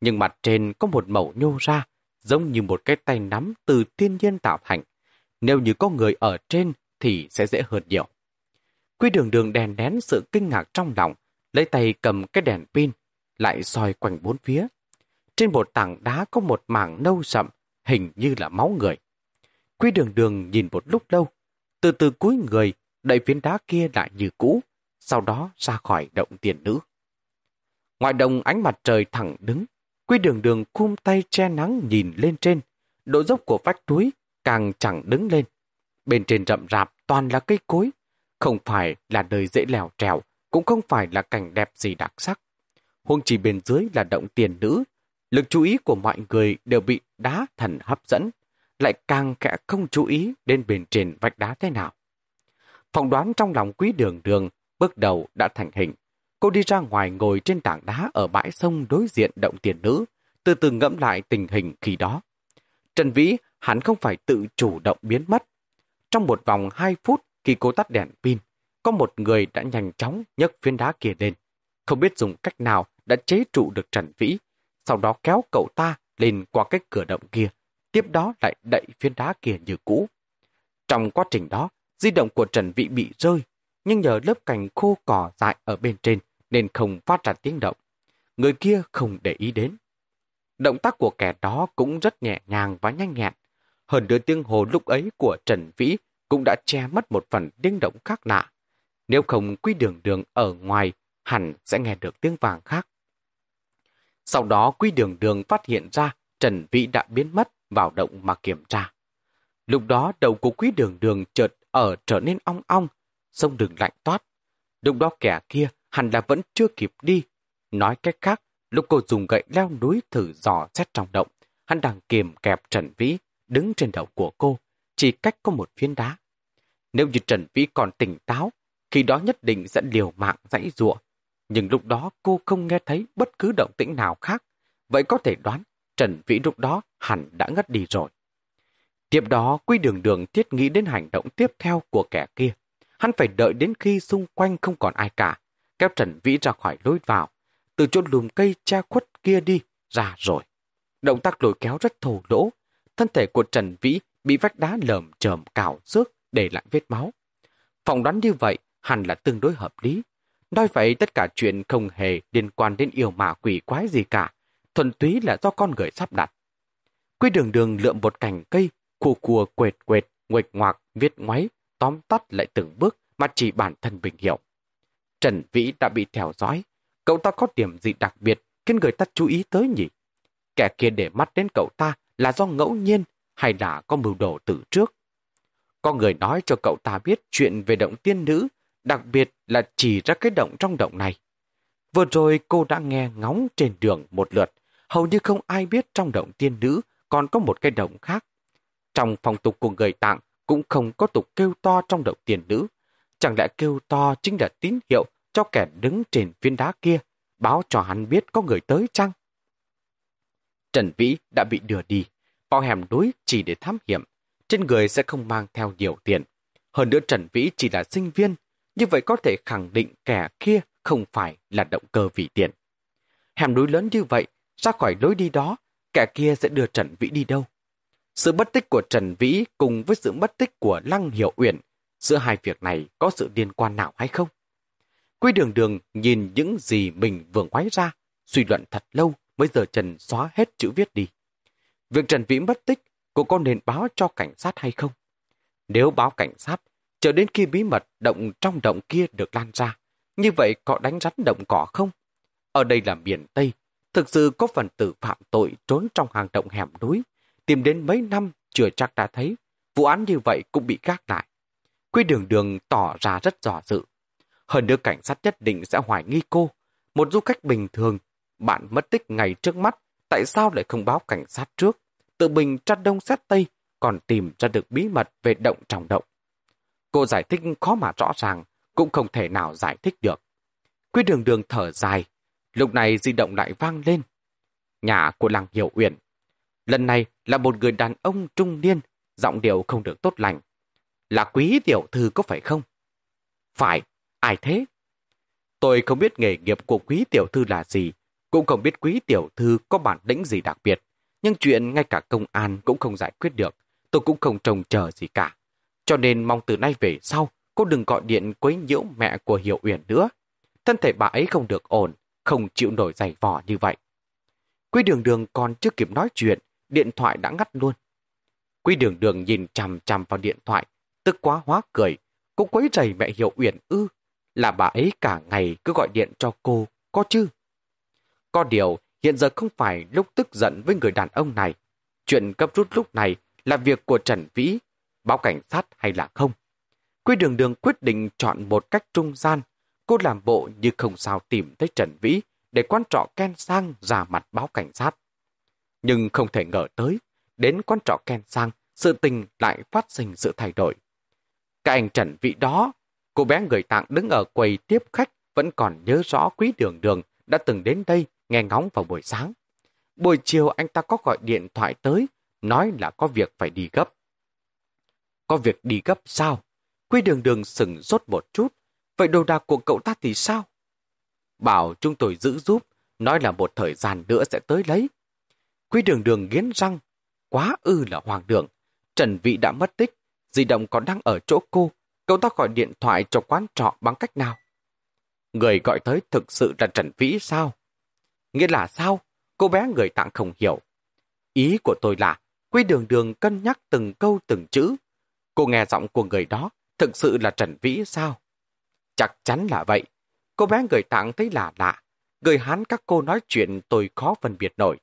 Nhưng mặt trên có một mẩu nhô ra, giống như một cái tay nắm từ thiên nhiên tạo thành. Nếu như có người ở trên thì sẽ dễ hơn nhiều. Quy đường đường đèn nén sự kinh ngạc trong lòng, lấy tay cầm cái đèn pin, lại soi quanh bốn phía. Trên một tảng đá có một mảng nâu sậm, hình như là máu người. Quy đường đường nhìn một lúc lâu, từ từ cúi người, đẩy phiến đá kia lại như cũ, sau đó ra khỏi động tiền nữ. Ngoài đồng ánh mặt trời thẳng đứng, quy đường đường cung tay che nắng nhìn lên trên, độ dốc của vách túi càng chẳng đứng lên. Bên trên rậm rạp toàn là cây cối, không phải là nơi dễ lèo trèo, cũng không phải là cảnh đẹp gì đặc sắc. Huông chỉ bên dưới là động tiền nữ, lực chú ý của mọi người đều bị đá thần hấp dẫn, lại càng kẽ không chú ý đến bên trên vách đá thế nào. Phỏng đoán trong lòng quý đường đường Bước đầu đã thành hình. Cô đi ra ngoài ngồi trên tảng đá ở bãi sông đối diện động tiền nữ, từ từ ngẫm lại tình hình khi đó. Trần Vĩ hắn không phải tự chủ động biến mất. Trong một vòng 2 phút khi cô tắt đèn pin, có một người đã nhanh chóng nhấc phiến đá kia lên. Không biết dùng cách nào đã chế trụ được Trần Vĩ, sau đó kéo cậu ta lên qua cái cửa động kia, tiếp đó lại đậy phiến đá kia như cũ. Trong quá trình đó, di động của Trần Vĩ bị rơi nhưng nhờ lớp cành khô cỏ dại ở bên trên nên không phát ra tiếng động. Người kia không để ý đến. Động tác của kẻ đó cũng rất nhẹ nhàng và nhanh nhẹn. Hơn đứa tiếng hồ lúc ấy của Trần Vĩ cũng đã che mất một phần tiếng động khác lạ. Nếu không quy đường đường ở ngoài, hẳn sẽ nghe được tiếng vàng khác. Sau đó quy đường đường phát hiện ra Trần Vĩ đã biến mất vào động mà kiểm tra. Lúc đó đầu của quý đường đường chợt ở trở nên ong ong, sông đường lạnh toát. Lúc đó kẻ kia hẳn là vẫn chưa kịp đi. Nói cách khác, lúc cô dùng gậy leo núi thử dò xét trong động, hắn đang kiềm kẹp Trần Vĩ đứng trên đầu của cô, chỉ cách có một phiến đá. Nếu như Trần Vĩ còn tỉnh táo, khi đó nhất định sẽ liều mạng dãy giụa. Nhưng lúc đó cô không nghe thấy bất cứ động tĩnh nào khác. Vậy có thể đoán Trần Vĩ lúc đó hẳn đã ngất đi rồi. Tiếp đó, Quy Đường Đường thiết nghĩ đến hành động tiếp theo của kẻ kia. Hắn phải đợi đến khi xung quanh không còn ai cả, kéo Trần Vĩ ra khỏi lối vào, từ chỗ lùm cây che khuất kia đi, ra rồi. Động tác lôi kéo rất thô lỗ, thân thể của Trần Vĩ bị vách đá lởm chởm cào xước để lại vết máu. Phỏng đoán như vậy hẳn là tương đối hợp lý. Nói vậy tất cả chuyện không hề liên quan đến yêu ma quỷ quái gì cả, thuần túy là do con người sắp đặt. Quy đường đường lượm một cành cây, cù cua quệt quệt, nguệch ngoạc, viết ngoáy, tóm tắt lại từng bước mà chỉ bản thân bình hiểu. Trần Vĩ đã bị theo dõi. Cậu ta có điểm gì đặc biệt khiến người ta chú ý tới nhỉ? Kẻ kia để mắt đến cậu ta là do ngẫu nhiên hay là có mưu đồ từ trước? Có người nói cho cậu ta biết chuyện về động tiên nữ, đặc biệt là chỉ ra cái động trong động này. Vừa rồi cô đã nghe ngóng trên đường một lượt, hầu như không ai biết trong động tiên nữ còn có một cái động khác. Trong phong tục của người tạng cũng không có tục kêu to trong động tiền nữ. Chẳng lẽ kêu to chính là tín hiệu cho kẻ đứng trên viên đá kia, báo cho hắn biết có người tới chăng? Trần Vĩ đã bị đưa đi, vào hẻm núi chỉ để thám hiểm. Trên người sẽ không mang theo nhiều tiền. Hơn nữa Trần Vĩ chỉ là sinh viên, như vậy có thể khẳng định kẻ kia không phải là động cơ vì tiền. Hẻm núi lớn như vậy, ra khỏi lối đi đó, kẻ kia sẽ đưa Trần Vĩ đi đâu? Sự bất tích của Trần Vĩ cùng với sự bất tích của Lăng Hiểu Uyển, giữa hai việc này có sự liên quan nào hay không? Quy đường đường nhìn những gì mình vừa quái ra, suy luận thật lâu mới giờ Trần xóa hết chữ viết đi. Việc Trần Vĩ mất tích, cô có nên báo cho cảnh sát hay không? Nếu báo cảnh sát, chờ đến khi bí mật động trong động kia được lan ra, như vậy có đánh rắn động cỏ không? Ở đây là miền Tây, thực sự có phần tử phạm tội trốn trong hàng động hẻm núi, tìm đến mấy năm chưa chắc đã thấy, vụ án như vậy cũng bị gác lại. Quy đường đường tỏ ra rất dò dự. Hơn nữa cảnh sát nhất định sẽ hoài nghi cô. Một du khách bình thường, bạn mất tích ngày trước mắt, tại sao lại không báo cảnh sát trước? Tự mình tra đông xét tây, còn tìm ra được bí mật về động trọng động. Cô giải thích khó mà rõ ràng, cũng không thể nào giải thích được. Quy đường đường thở dài, lúc này di động lại vang lên. Nhà của làng Hiểu Uyển. Lần này là một người đàn ông trung niên, giọng điệu không được tốt lành. Là quý tiểu thư có phải không? Phải, ai thế? Tôi không biết nghề nghiệp của quý tiểu thư là gì, cũng không biết quý tiểu thư có bản lĩnh gì đặc biệt. Nhưng chuyện ngay cả công an cũng không giải quyết được, tôi cũng không trông chờ gì cả. Cho nên mong từ nay về sau, cô đừng gọi điện quấy nhiễu mẹ của Hiệu Uyển nữa. Thân thể bà ấy không được ổn, không chịu nổi giày vò như vậy. Quý đường đường còn chưa kịp nói chuyện, điện thoại đã ngắt luôn. Quý đường đường nhìn chằm chằm vào điện thoại, tức quá hóa cười. Cô quấy rầy mẹ Hiệu Uyển ư, là bà ấy cả ngày cứ gọi điện cho cô, có chứ? Có điều, hiện giờ không phải lúc tức giận với người đàn ông này. Chuyện cấp rút lúc này là việc của Trần Vĩ, báo cảnh sát hay là không. Quy đường đường quyết định chọn một cách trung gian. Cô làm bộ như không sao tìm thấy Trần Vĩ để quan trọ Ken Sang ra mặt báo cảnh sát. Nhưng không thể ngờ tới, đến quán trọ Ken Sang, sự tình lại phát sinh sự thay đổi. Các anh Trần vị đó, cô bé người tạng đứng ở quầy tiếp khách vẫn còn nhớ rõ quý đường đường đã từng đến đây nghe ngóng vào buổi sáng. Buổi chiều anh ta có gọi điện thoại tới, nói là có việc phải đi gấp. Có việc đi gấp sao? Quý đường đường sừng rốt một chút. Vậy đồ đạc của cậu ta thì sao? Bảo chúng tôi giữ giúp, nói là một thời gian nữa sẽ tới lấy. Quy đường đường nghiến răng. Quá ư là hoàng đường. Trần Vị đã mất tích, di động còn đang ở chỗ cô. Cậu ta gọi điện thoại cho quán trọ bằng cách nào? Người gọi tới thực sự là Trần Vĩ sao? Nghĩa là sao? Cô bé người tạng không hiểu. Ý của tôi là, Quy đường đường cân nhắc từng câu từng chữ. Cô nghe giọng của người đó, thực sự là Trần Vĩ sao? Chắc chắn là vậy. Cô bé người tạng thấy lạ lạ. Người Hán các cô nói chuyện tôi khó phân biệt nổi.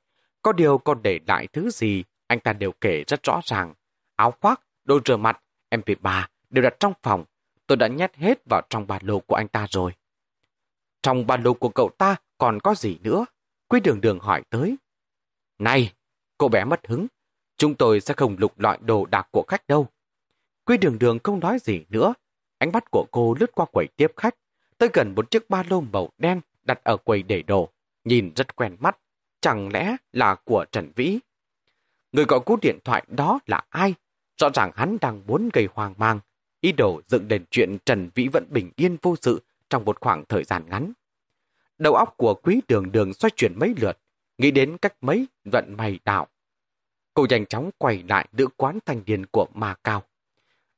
Có điều còn để lại thứ gì, anh ta đều kể rất rõ ràng. Áo khoác, đồ rửa mặt, MP3 đều đặt trong phòng. Tôi đã nhét hết vào trong ba lô của anh ta rồi. Trong ba lô của cậu ta còn có gì nữa? Quý đường đường hỏi tới. Này, cô bé mất hứng. Chúng tôi sẽ không lục loại đồ đạc của khách đâu. Quý đường đường không nói gì nữa. Ánh mắt của cô lướt qua quầy tiếp khách, tới gần một chiếc ba lô màu đen đặt ở quầy để đồ. Nhìn rất quen mắt. Chẳng lẽ là của Trần Vĩ? Người gọi cú điện thoại đó là ai? Rõ ràng hắn đang muốn gây hoang mang. Ý đồ dựng đền chuyện Trần Vĩ vẫn bình yên vô sự trong một khoảng thời gian ngắn. Đầu óc của quý đường đường xoay chuyển mấy lượt, nghĩ đến cách mấy vận may đạo. Cô nhanh chóng quay lại nữ quán thanh điền của Ma Cao.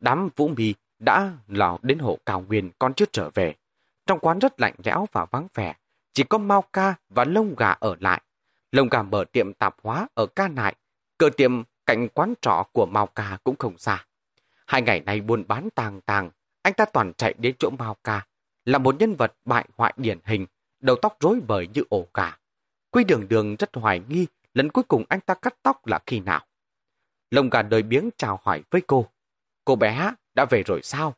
Đám vũ mì đã lò đến hộ cao nguyên còn chưa trở về. Trong quán rất lạnh lẽo và vắng vẻ, chỉ có mao ca và lông gà ở lại. Lông gà mở tiệm tạp hóa ở ca nại, cửa tiệm cạnh quán trọ của Mao Ca cũng không xa. Hai ngày nay buôn bán tàng tàng, anh ta toàn chạy đến chỗ Mao Ca, là một nhân vật bại hoại điển hình, đầu tóc rối bời như ổ gà. Quy đường đường rất hoài nghi lần cuối cùng anh ta cắt tóc là khi nào. Lông gà đời biếng chào hỏi với cô. Cô bé đã về rồi sao?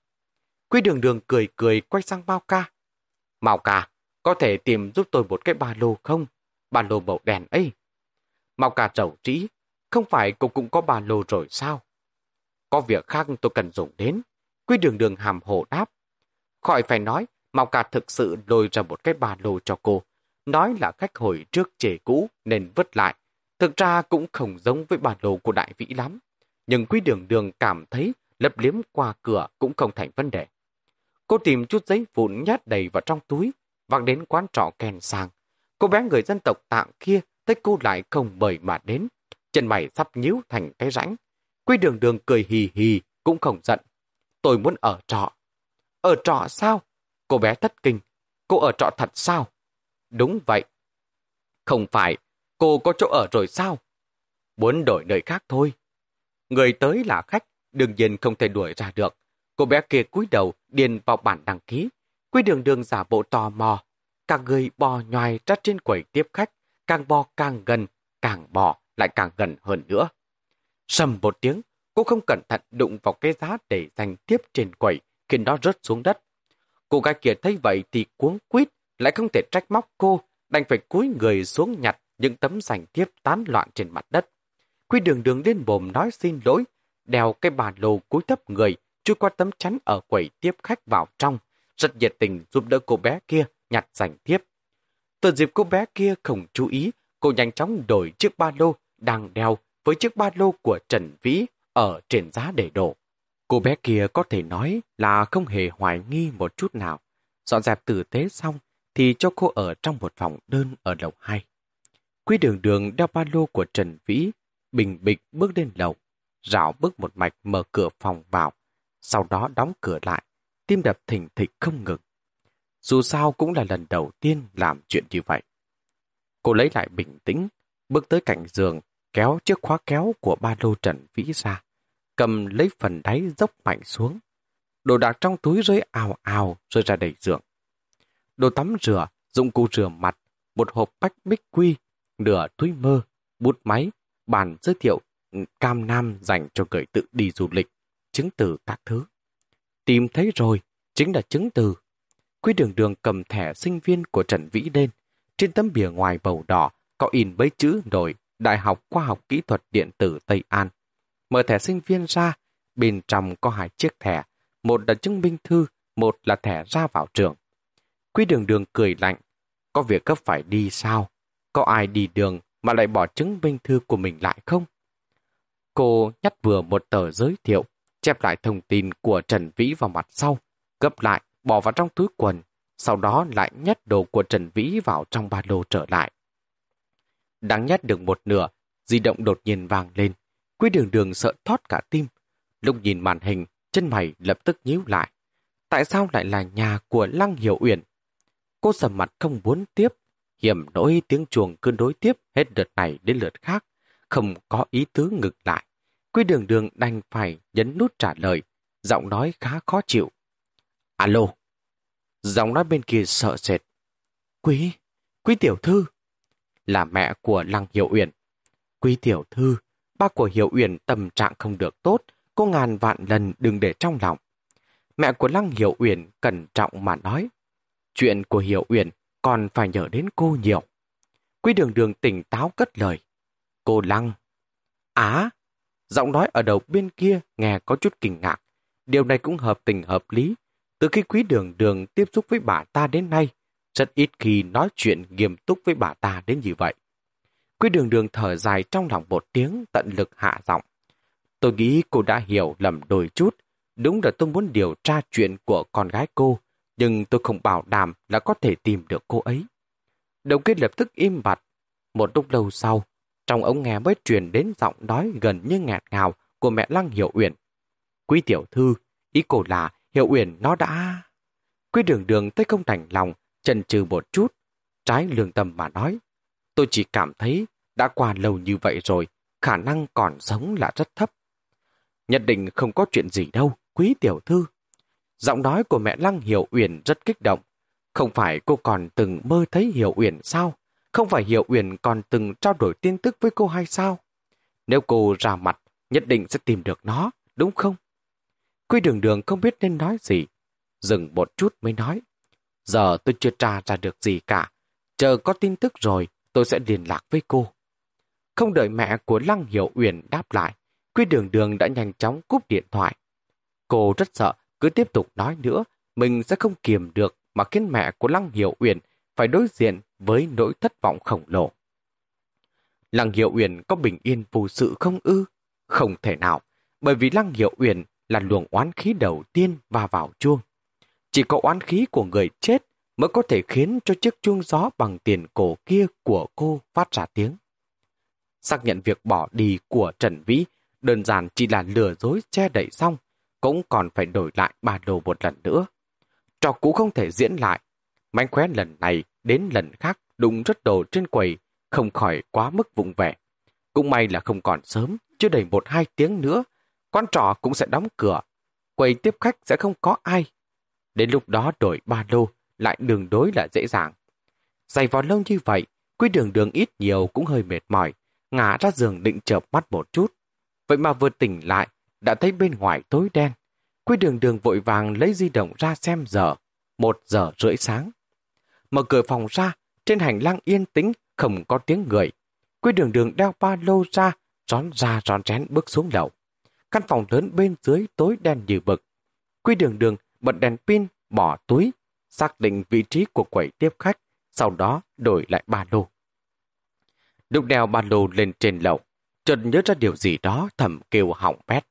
Quy đường đường cười cười quay sang Mao Ca. Mao Ca, có thể tìm giúp tôi một cái ba lô không? Ba lô màu đèn ấy. Mao Ca trầu trí, không phải cô cũng có ba lô rồi sao? Có việc khác tôi cần dùng đến. Quy đường đường hàm hồ đáp. Khỏi phải nói, Mao Ca thực sự lôi ra một cái ba lô cho cô. Nói là khách hồi trước chề cũ nên vứt lại. Thực ra cũng không giống với ba lô của đại vĩ lắm. Nhưng quý đường đường cảm thấy lấp liếm qua cửa cũng không thành vấn đề. Cô tìm chút giấy vụn nhát đầy vào trong túi, văng đến quán trọ kèn sang. Cô bé người dân tộc tạng kia thấy cô lại không mời mà đến. Chân mày sắp nhíu thành cái rãnh. Quy đường đường cười hì hì, cũng không giận. Tôi muốn ở trọ. Ở trọ sao? Cô bé thất kinh. Cô ở trọ thật sao? Đúng vậy. Không phải, cô có chỗ ở rồi sao? Muốn đổi nơi khác thôi. Người tới là khách, đương nhiên không thể đuổi ra được. Cô bé kia cúi đầu điền vào bản đăng ký. Quy đường đường giả bộ tò mò. Cả người bò nhoài ra trên quầy tiếp khách. Càng bò càng gần, càng bò lại càng gần hơn nữa. Sầm một tiếng, cô không cẩn thận đụng vào cái giá để dành tiếp trên quầy, khiến nó rớt xuống đất. Cô gái kia thấy vậy thì cuống quýt, lại không thể trách móc cô, đành phải cúi người xuống nhặt những tấm giành tiếp tán loạn trên mặt đất. Quy đường đường lên bồm nói xin lỗi, đèo cái bà lô cúi thấp người, chui qua tấm chắn ở quầy tiếp khách vào trong, rất nhiệt tình giúp đỡ cô bé kia nhặt giành tiếp. Từ dịp cô bé kia không chú ý, cô nhanh chóng đổi chiếc ba lô đang đeo với chiếc ba lô của Trần Vĩ ở trên giá để đổ. Cô bé kia có thể nói là không hề hoài nghi một chút nào. Dọn dẹp tử tế xong thì cho cô ở trong một phòng đơn ở lầu 2. Quý đường đường đeo ba lô của Trần Vĩ, bình bịch bước lên lầu, rảo bước một mạch mở cửa phòng vào, sau đó đóng cửa lại, tim đập thình thịch không ngừng. Dù sao cũng là lần đầu tiên làm chuyện như vậy. Cô lấy lại bình tĩnh, bước tới cạnh giường, kéo chiếc khóa kéo của ba lô Trần Vĩ ra, cầm lấy phần đáy dốc mạnh xuống. Đồ đạc trong túi rơi ào ào rơi ra đầy giường. Đồ tắm rửa, dụng cụ rửa mặt, một hộp bách bích quy, nửa túi mơ, bút máy, bản giới thiệu ừ, cam nam dành cho người tự đi du lịch, chứng từ các thứ. Tìm thấy rồi, chính là chứng từ. Quý đường đường cầm thẻ sinh viên của Trần Vĩ lên. Trên tấm bìa ngoài bầu đỏ có in mấy chữ nổi Đại học Khoa học Kỹ thuật Điện tử Tây An. Mở thẻ sinh viên ra, bên trong có hai chiếc thẻ, một là chứng minh thư, một là thẻ ra vào trường. Quý đường đường cười lạnh, có việc cấp phải đi sao? Có ai đi đường mà lại bỏ chứng minh thư của mình lại không? Cô nhắt vừa một tờ giới thiệu, chép lại thông tin của Trần Vĩ vào mặt sau, gấp lại, bỏ vào trong túi quần, sau đó lại nhét đồ của Trần Vĩ vào trong ba lô trở lại. Đang nhét được một nửa, di động đột nhiên vang lên. Quý đường đường sợ thoát cả tim. Lúc nhìn màn hình, chân mày lập tức nhíu lại. Tại sao lại là nhà của Lăng Hiểu Uyển? Cô sầm mặt không muốn tiếp. Hiểm nỗi tiếng chuồng cứ đối tiếp hết lượt này đến lượt khác. Không có ý tứ ngực lại. Quý đường đường đành phải nhấn nút trả lời. Giọng nói khá khó chịu. Alo. Giọng nói bên kia sợ sệt. Quý, quý tiểu thư là mẹ của Lăng Hiểu Uyển. Quý tiểu thư, ba của Hiểu Uyển tâm trạng không được tốt, cô ngàn vạn lần đừng để trong lòng. Mẹ của Lăng Hiểu Uyển cẩn trọng mà nói, chuyện của Hiểu Uyển còn phải nhờ đến cô nhiều. Quý đường đường tỉnh táo cất lời. Cô Lăng. Á, giọng nói ở đầu bên kia nghe có chút kinh ngạc. Điều này cũng hợp tình hợp lý. Từ khi quý đường đường tiếp xúc với bà ta đến nay, rất ít khi nói chuyện nghiêm túc với bà ta đến như vậy. Quý đường đường thở dài trong lòng một tiếng tận lực hạ giọng. Tôi nghĩ cô đã hiểu lầm đôi chút. Đúng là tôi muốn điều tra chuyện của con gái cô, nhưng tôi không bảo đảm là có thể tìm được cô ấy. Đồng kết lập tức im bặt. Một lúc lâu sau, trong ống nghe mới truyền đến giọng nói gần như ngạt ngào của mẹ Lăng Hiểu Uyển. Quý tiểu thư, Ý cô là Hiệu Uyển nó đã... Quý đường đường tới không thành lòng, chần chừ một chút. Trái lương tâm mà nói. Tôi chỉ cảm thấy đã qua lâu như vậy rồi, khả năng còn sống là rất thấp. Nhất định không có chuyện gì đâu, quý tiểu thư. Giọng nói của mẹ Lăng Hiểu Uyển rất kích động. Không phải cô còn từng mơ thấy Hiểu Uyển sao? Không phải Hiểu Uyển còn từng trao đổi tin tức với cô hay sao? Nếu cô ra mặt, nhất định sẽ tìm được nó, đúng không? Quy đường đường không biết nên nói gì. Dừng một chút mới nói. Giờ tôi chưa tra ra được gì cả. Chờ có tin tức rồi, tôi sẽ liên lạc với cô. Không đợi mẹ của Lăng Hiểu Uyển đáp lại, Quy đường đường đã nhanh chóng cúp điện thoại. Cô rất sợ, cứ tiếp tục nói nữa, mình sẽ không kiềm được mà khiến mẹ của Lăng Hiểu Uyển phải đối diện với nỗi thất vọng khổng lồ. Lăng Hiểu Uyển có bình yên phù sự không ư? Không thể nào, bởi vì Lăng Hiểu Uyển là luồng oán khí đầu tiên va vào chuông. Chỉ có oán khí của người chết mới có thể khiến cho chiếc chuông gió bằng tiền cổ kia của cô phát ra tiếng. Xác nhận việc bỏ đi của Trần Vĩ đơn giản chỉ là lừa dối che đậy xong, cũng còn phải đổi lại ba đồ một lần nữa. Trò cũ không thể diễn lại. Mánh khóe lần này đến lần khác đụng rất đồ trên quầy, không khỏi quá mức vụng vẻ. Cũng may là không còn sớm, chưa đầy một hai tiếng nữa, con trọ cũng sẽ đóng cửa. Quầy tiếp khách sẽ không có ai. Đến lúc đó đổi ba lô lại đường đối là dễ dàng. Dày vào lâu như vậy, quy đường đường ít nhiều cũng hơi mệt mỏi, ngã ra giường định chợp mắt một chút. Vậy mà vừa tỉnh lại, đã thấy bên ngoài tối đen. Quy đường đường vội vàng lấy di động ra xem giờ, một giờ rưỡi sáng. Mở cửa phòng ra, trên hành lang yên tĩnh, không có tiếng người. Quy đường đường đeo ba lô ra, rón ra rón rén bước xuống lầu. Căn phòng lớn bên dưới tối đen như bực. Quy đường đường bật đèn pin, bỏ túi, xác định vị trí của quầy tiếp khách, sau đó đổi lại ba lô. Lúc đeo ba lô lên trên lầu, chợt nhớ ra điều gì đó thầm kêu hỏng bét.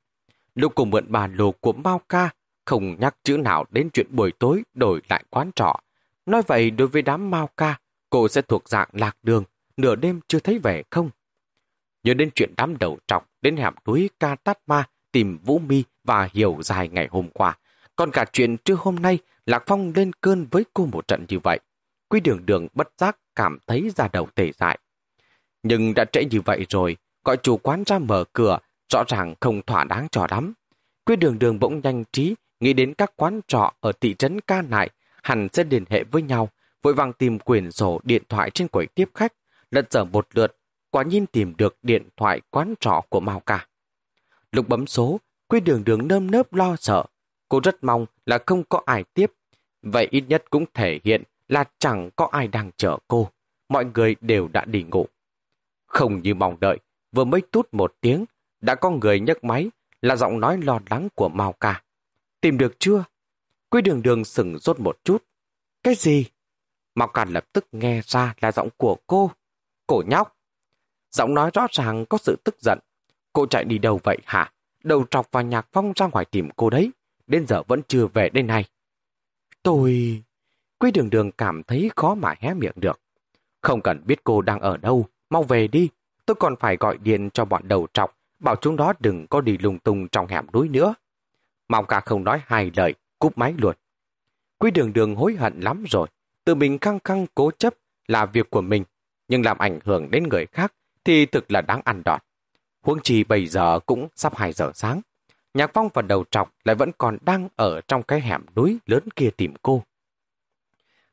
Lúc cùng mượn ba lô của Mao Ca, không nhắc chữ nào đến chuyện buổi tối đổi lại quán trọ. Nói vậy đối với đám Mao Ca, cô sẽ thuộc dạng lạc đường, nửa đêm chưa thấy về không? Nhớ đến chuyện đám đầu trọc đến hẻm núi Ca Tát Ma tìm Vũ Mi và Hiểu dài ngày hôm qua. Còn cả chuyện trưa hôm nay, Lạc Phong lên cơn với cô một trận như vậy. Quy đường đường bất giác cảm thấy ra đầu tề dại. Nhưng đã trễ như vậy rồi, gọi chủ quán ra mở cửa, rõ ràng không thỏa đáng cho lắm. Quy đường đường bỗng nhanh trí, nghĩ đến các quán trọ ở thị trấn ca nại, hẳn sẽ liên hệ với nhau, vội vàng tìm quyển sổ điện thoại trên quầy tiếp khách, lật dở một lượt, quả nhiên tìm được điện thoại quán trọ của Mao Ca. Lúc bấm số, Quy đường đường nơm nớp lo sợ. Cô rất mong là không có ai tiếp. Vậy ít nhất cũng thể hiện là chẳng có ai đang chờ cô. Mọi người đều đã đi ngủ. Không như mong đợi, vừa mới tút một tiếng, đã có người nhấc máy là giọng nói lo lắng của Mao Ca. Tìm được chưa? Quy đường đường sừng rốt một chút. Cái gì? Mao Ca lập tức nghe ra là giọng của cô. Cổ nhóc. Giọng nói rõ ràng có sự tức giận. Cô chạy đi đâu vậy hả? Đầu trọc và nhạc phong ra ngoài tìm cô đấy. Đến giờ vẫn chưa về đây này. Tôi... Quý đường đường cảm thấy khó mà hé miệng được. Không cần biết cô đang ở đâu, mau về đi. Tôi còn phải gọi điện cho bọn đầu trọc, bảo chúng đó đừng có đi lung tung trong hẻm núi nữa. Mong cả không nói hai lời, cúp máy luôn. Quý đường đường hối hận lắm rồi. Tự mình căng căng cố chấp là việc của mình, nhưng làm ảnh hưởng đến người khác thì thực là đáng ăn đọt. Huống chi bây giờ cũng sắp 2 giờ sáng. Nhạc Phong và đầu trọc lại vẫn còn đang ở trong cái hẻm núi lớn kia tìm cô.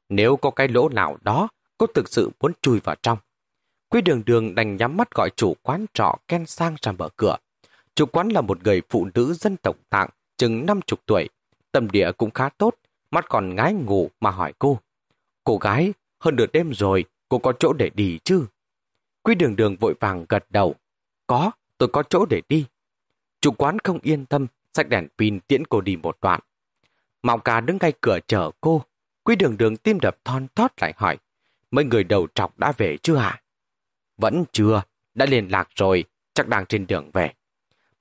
Nếu có cái lỗ nào đó, cô thực sự muốn chui vào trong. Quý đường đường đành nhắm mắt gọi chủ quán trọ Ken Sang ra mở cửa. Chủ quán là một người phụ nữ dân tộc tạng, chừng 50 tuổi. Tâm địa cũng khá tốt, mắt còn ngái ngủ mà hỏi cô. Cô gái, hơn nửa đêm rồi, cô có chỗ để đi chứ? Quy đường đường vội vàng gật đầu. Có, tôi có chỗ để đi. Chủ quán không yên tâm, sách đèn pin tiễn cô đi một đoạn. Mạo ca đứng ngay cửa chờ cô. Quy đường đường tim đập thon thót lại hỏi. Mấy người đầu trọc đã về chưa hả? Vẫn chưa, đã liên lạc rồi, chắc đang trên đường về.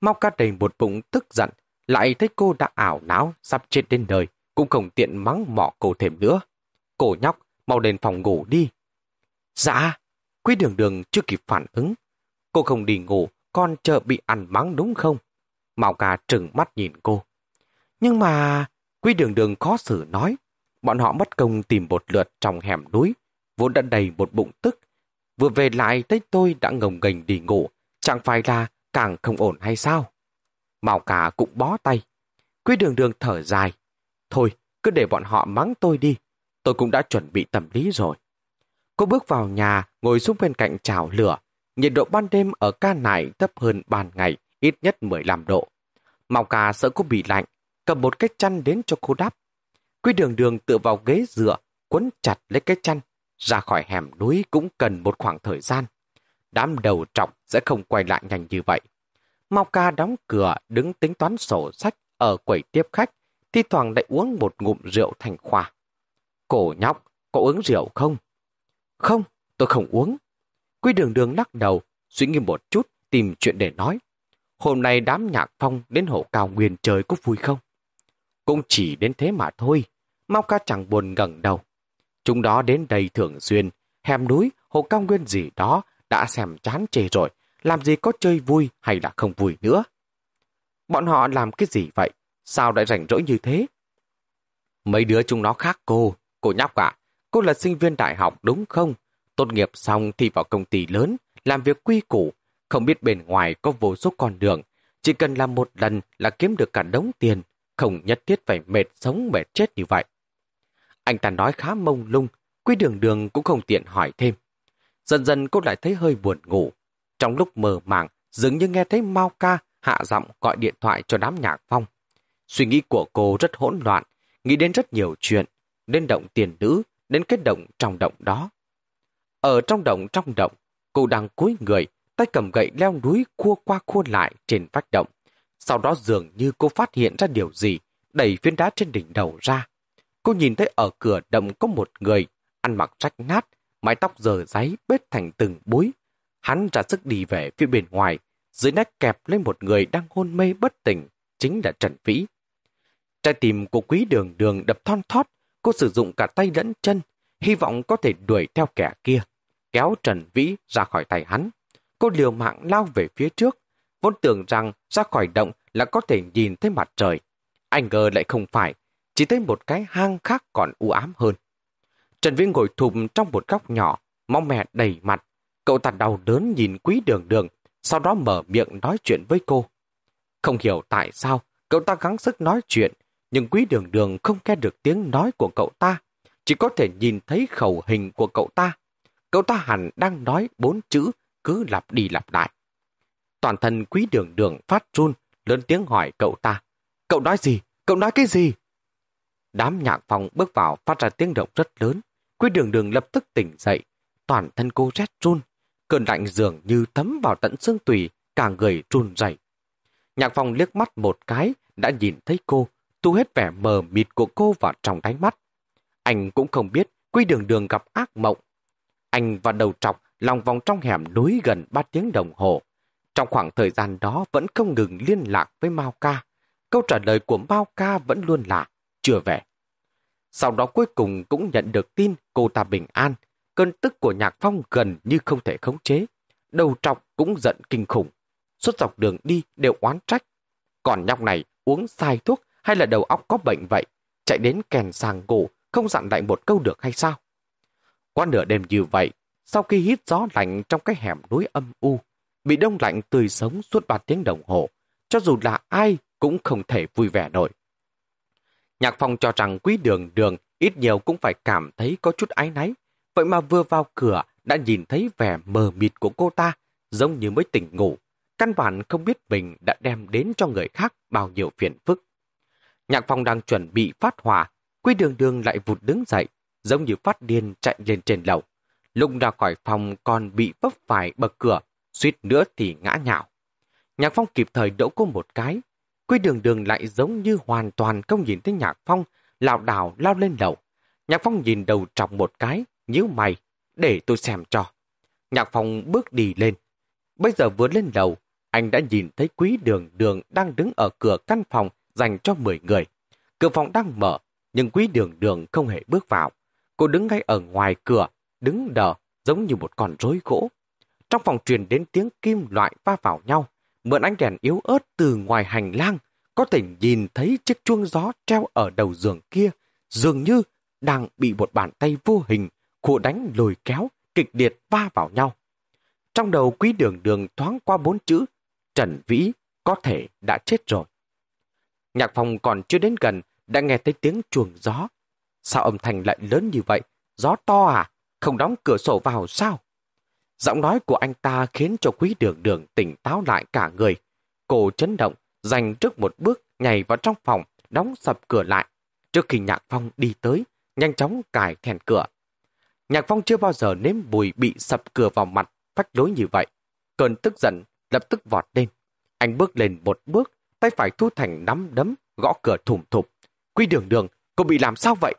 Mau ca đầy một bụng tức giận, lại thấy cô đã ảo não, sắp chết đến đời, cũng không tiện mắng mỏ cô thêm nữa. Cổ nhóc, mau lên phòng ngủ đi. Dạ, quý đường đường chưa kịp phản ứng. Cô không đi ngủ, con chờ bị ăn mắng đúng không? Mao ca trừng mắt nhìn cô. Nhưng mà... Quý đường đường khó xử nói. Bọn họ mất công tìm một lượt trong hẻm núi, vốn đã đầy một bụng tức. Vừa về lại thấy tôi đã ngồng gành đi ngủ, chẳng phải là càng không ổn hay sao? Mạo cả cũng bó tay. Quý đường đường thở dài. Thôi, cứ để bọn họ mắng tôi đi. Tôi cũng đã chuẩn bị tâm lý rồi. Cô bước vào nhà, ngồi xuống bên cạnh chảo lửa. Nhiệt độ ban đêm ở ca này thấp hơn ban ngày, ít nhất 15 độ. Màu cà sợ cô bị lạnh, cầm một cái chăn đến cho cô đắp. quy đường đường tựa vào ghế dựa, quấn chặt lấy cái chăn. Ra khỏi hẻm núi cũng cần một khoảng thời gian. Đám đầu trọng sẽ không quay lại nhanh như vậy. Mau ca đóng cửa đứng tính toán sổ sách ở quầy tiếp khách, thi thoảng lại uống một ngụm rượu thành khoa. Cổ nhóc, có uống rượu không? Không, tôi không uống. Quy đường đường lắc đầu, suy nghĩ một chút, tìm chuyện để nói. Hôm nay đám nhạc phong đến hộ cao nguyên trời có vui không? Cũng chỉ đến thế mà thôi. Mau ca chẳng buồn ngẩng đầu. Chúng đó đến đây thường xuyên, hẻm núi, hồ cao nguyên gì đó đã xem chán chê rồi, làm gì có chơi vui hay là không vui nữa. Bọn họ làm cái gì vậy? Sao lại rảnh rỗi như thế? Mấy đứa chúng nó khác cô. Cô nhóc ạ, cô là sinh viên đại học đúng không? Tốt nghiệp xong thì vào công ty lớn, làm việc quy củ, không biết bên ngoài có vô số con đường. Chỉ cần làm một lần là kiếm được cả đống tiền, không nhất thiết phải mệt sống mệt chết như vậy. Anh ta nói khá mông lung, Quý đường đường cũng không tiện hỏi thêm. Dần dần cô lại thấy hơi buồn ngủ. Trong lúc mờ màng, dường như nghe thấy Mao ca hạ giọng gọi điện thoại cho đám nhạc phong. Suy nghĩ của cô rất hỗn loạn, nghĩ đến rất nhiều chuyện, đến động tiền nữ, đến cái động trong động đó. Ở trong động trong động, cô đang cúi người, tay cầm gậy leo núi cua qua cua lại trên vách động. Sau đó dường như cô phát hiện ra điều gì, đẩy viên đá trên đỉnh đầu ra. Cô nhìn thấy ở cửa động có một người, ăn mặc rách nát, mái tóc giờ giấy bết thành từng búi. Hắn ra sức đi về phía bên ngoài, dưới nách kẹp lên một người đang hôn mê bất tỉnh, chính là Trần Vĩ. Trái tim của quý đường đường đập thon thót, cô sử dụng cả tay lẫn chân, hy vọng có thể đuổi theo kẻ kia, kéo Trần Vĩ ra khỏi tay hắn. Cô liều mạng lao về phía trước, vốn tưởng rằng ra khỏi động là có thể nhìn thấy mặt trời. Anh ngờ lại không phải, chỉ thấy một cái hang khác còn u ám hơn. Trần Vĩ ngồi thùm trong một góc nhỏ, mong mẹ đầy mặt. Cậu ta đau đớn nhìn quý đường đường, sau đó mở miệng nói chuyện với cô. Không hiểu tại sao, cậu ta gắng sức nói chuyện, nhưng quý đường đường không nghe được tiếng nói của cậu ta, chỉ có thể nhìn thấy khẩu hình của cậu ta. Cậu ta hẳn đang nói bốn chữ, cứ lặp đi lặp lại. Toàn thân quý đường đường phát run, lớn tiếng hỏi cậu ta. Cậu nói gì? Cậu nói cái gì? Đám nhạc phòng bước vào phát ra tiếng động rất lớn. Quý đường đường lập tức tỉnh dậy. Toàn thân cô rét run. Cơn lạnh dường như thấm vào tận xương tùy, cả người run rẩy. Nhạc phòng liếc mắt một cái, đã nhìn thấy cô, tu hết vẻ mờ mịt của cô vào trong đánh mắt. Anh cũng không biết Quy đường đường gặp ác mộng. Anh và đầu trọc lòng vòng trong hẻm núi gần 3 tiếng đồng hồ. Trong khoảng thời gian đó vẫn không ngừng liên lạc với Mao Ca. Câu trả lời của Mao Ca vẫn luôn là chưa về. Sau đó cuối cùng cũng nhận được tin cô ta bình an. Cơn tức của Nhạc Phong gần như không thể khống chế. Đầu trọc cũng giận kinh khủng. Suốt dọc đường đi đều oán trách. Còn nhóc này uống sai thuốc hay là đầu óc có bệnh vậy? Chạy đến kèn sàng ngủ, không dặn lại một câu được hay sao? Qua nửa đêm như vậy, sau khi hít gió lạnh trong cái hẻm núi âm u, bị đông lạnh tươi sống suốt ba tiếng đồng hồ, cho dù là ai cũng không thể vui vẻ nổi. Nhạc Phong cho rằng quý đường đường ít nhiều cũng phải cảm thấy có chút ái náy. Vậy mà vừa vào cửa đã nhìn thấy vẻ mờ mịt của cô ta, giống như mới tỉnh ngủ. Căn bản không biết mình đã đem đến cho người khác bao nhiêu phiền phức. Nhạc Phong đang chuẩn bị phát hỏa, quý đường đường lại vụt đứng dậy, giống như phát điên chạy lên trên lầu. Lúc ra khỏi phòng còn bị vấp phải bậc cửa, suýt nữa thì ngã nhạo. Nhạc Phong kịp thời đỗ cô một cái, Quy đường đường lại giống như hoàn toàn không nhìn thấy Nhạc Phong, lảo đảo lao lên lầu. Nhạc Phong nhìn đầu trọc một cái, nhíu mày, để tôi xem cho. Nhạc Phong bước đi lên. Bây giờ vừa lên lầu, anh đã nhìn thấy quý đường đường đang đứng ở cửa căn phòng dành cho 10 người. Cửa phòng đang mở, nhưng quý đường đường không hề bước vào. Cô đứng ngay ở ngoài cửa, đứng đờ, giống như một con rối gỗ. Trong phòng truyền đến tiếng kim loại va vào nhau mượn ánh đèn yếu ớt từ ngoài hành lang, có thể nhìn thấy chiếc chuông gió treo ở đầu giường kia, dường như đang bị một bàn tay vô hình, khổ đánh lồi kéo, kịch liệt va vào nhau. Trong đầu quý đường đường thoáng qua bốn chữ, Trần Vĩ có thể đã chết rồi. Nhạc phòng còn chưa đến gần, đã nghe thấy tiếng chuồng gió. Sao âm thanh lại lớn như vậy? Gió to à? Không đóng cửa sổ vào sao? Giọng nói của anh ta khiến cho quý đường đường tỉnh táo lại cả người. Cô chấn động, dành trước một bước, nhảy vào trong phòng, đóng sập cửa lại. Trước khi Nhạc Phong đi tới, nhanh chóng cài thèn cửa. Nhạc Phong chưa bao giờ nếm bùi bị sập cửa vào mặt, phách lối như vậy. Cơn tức giận lập tức vọt lên. Anh bước lên một bước, tay phải thu thành nắm đấm, gõ cửa thủng thụp. Quy đường đường, cô bị làm sao vậy?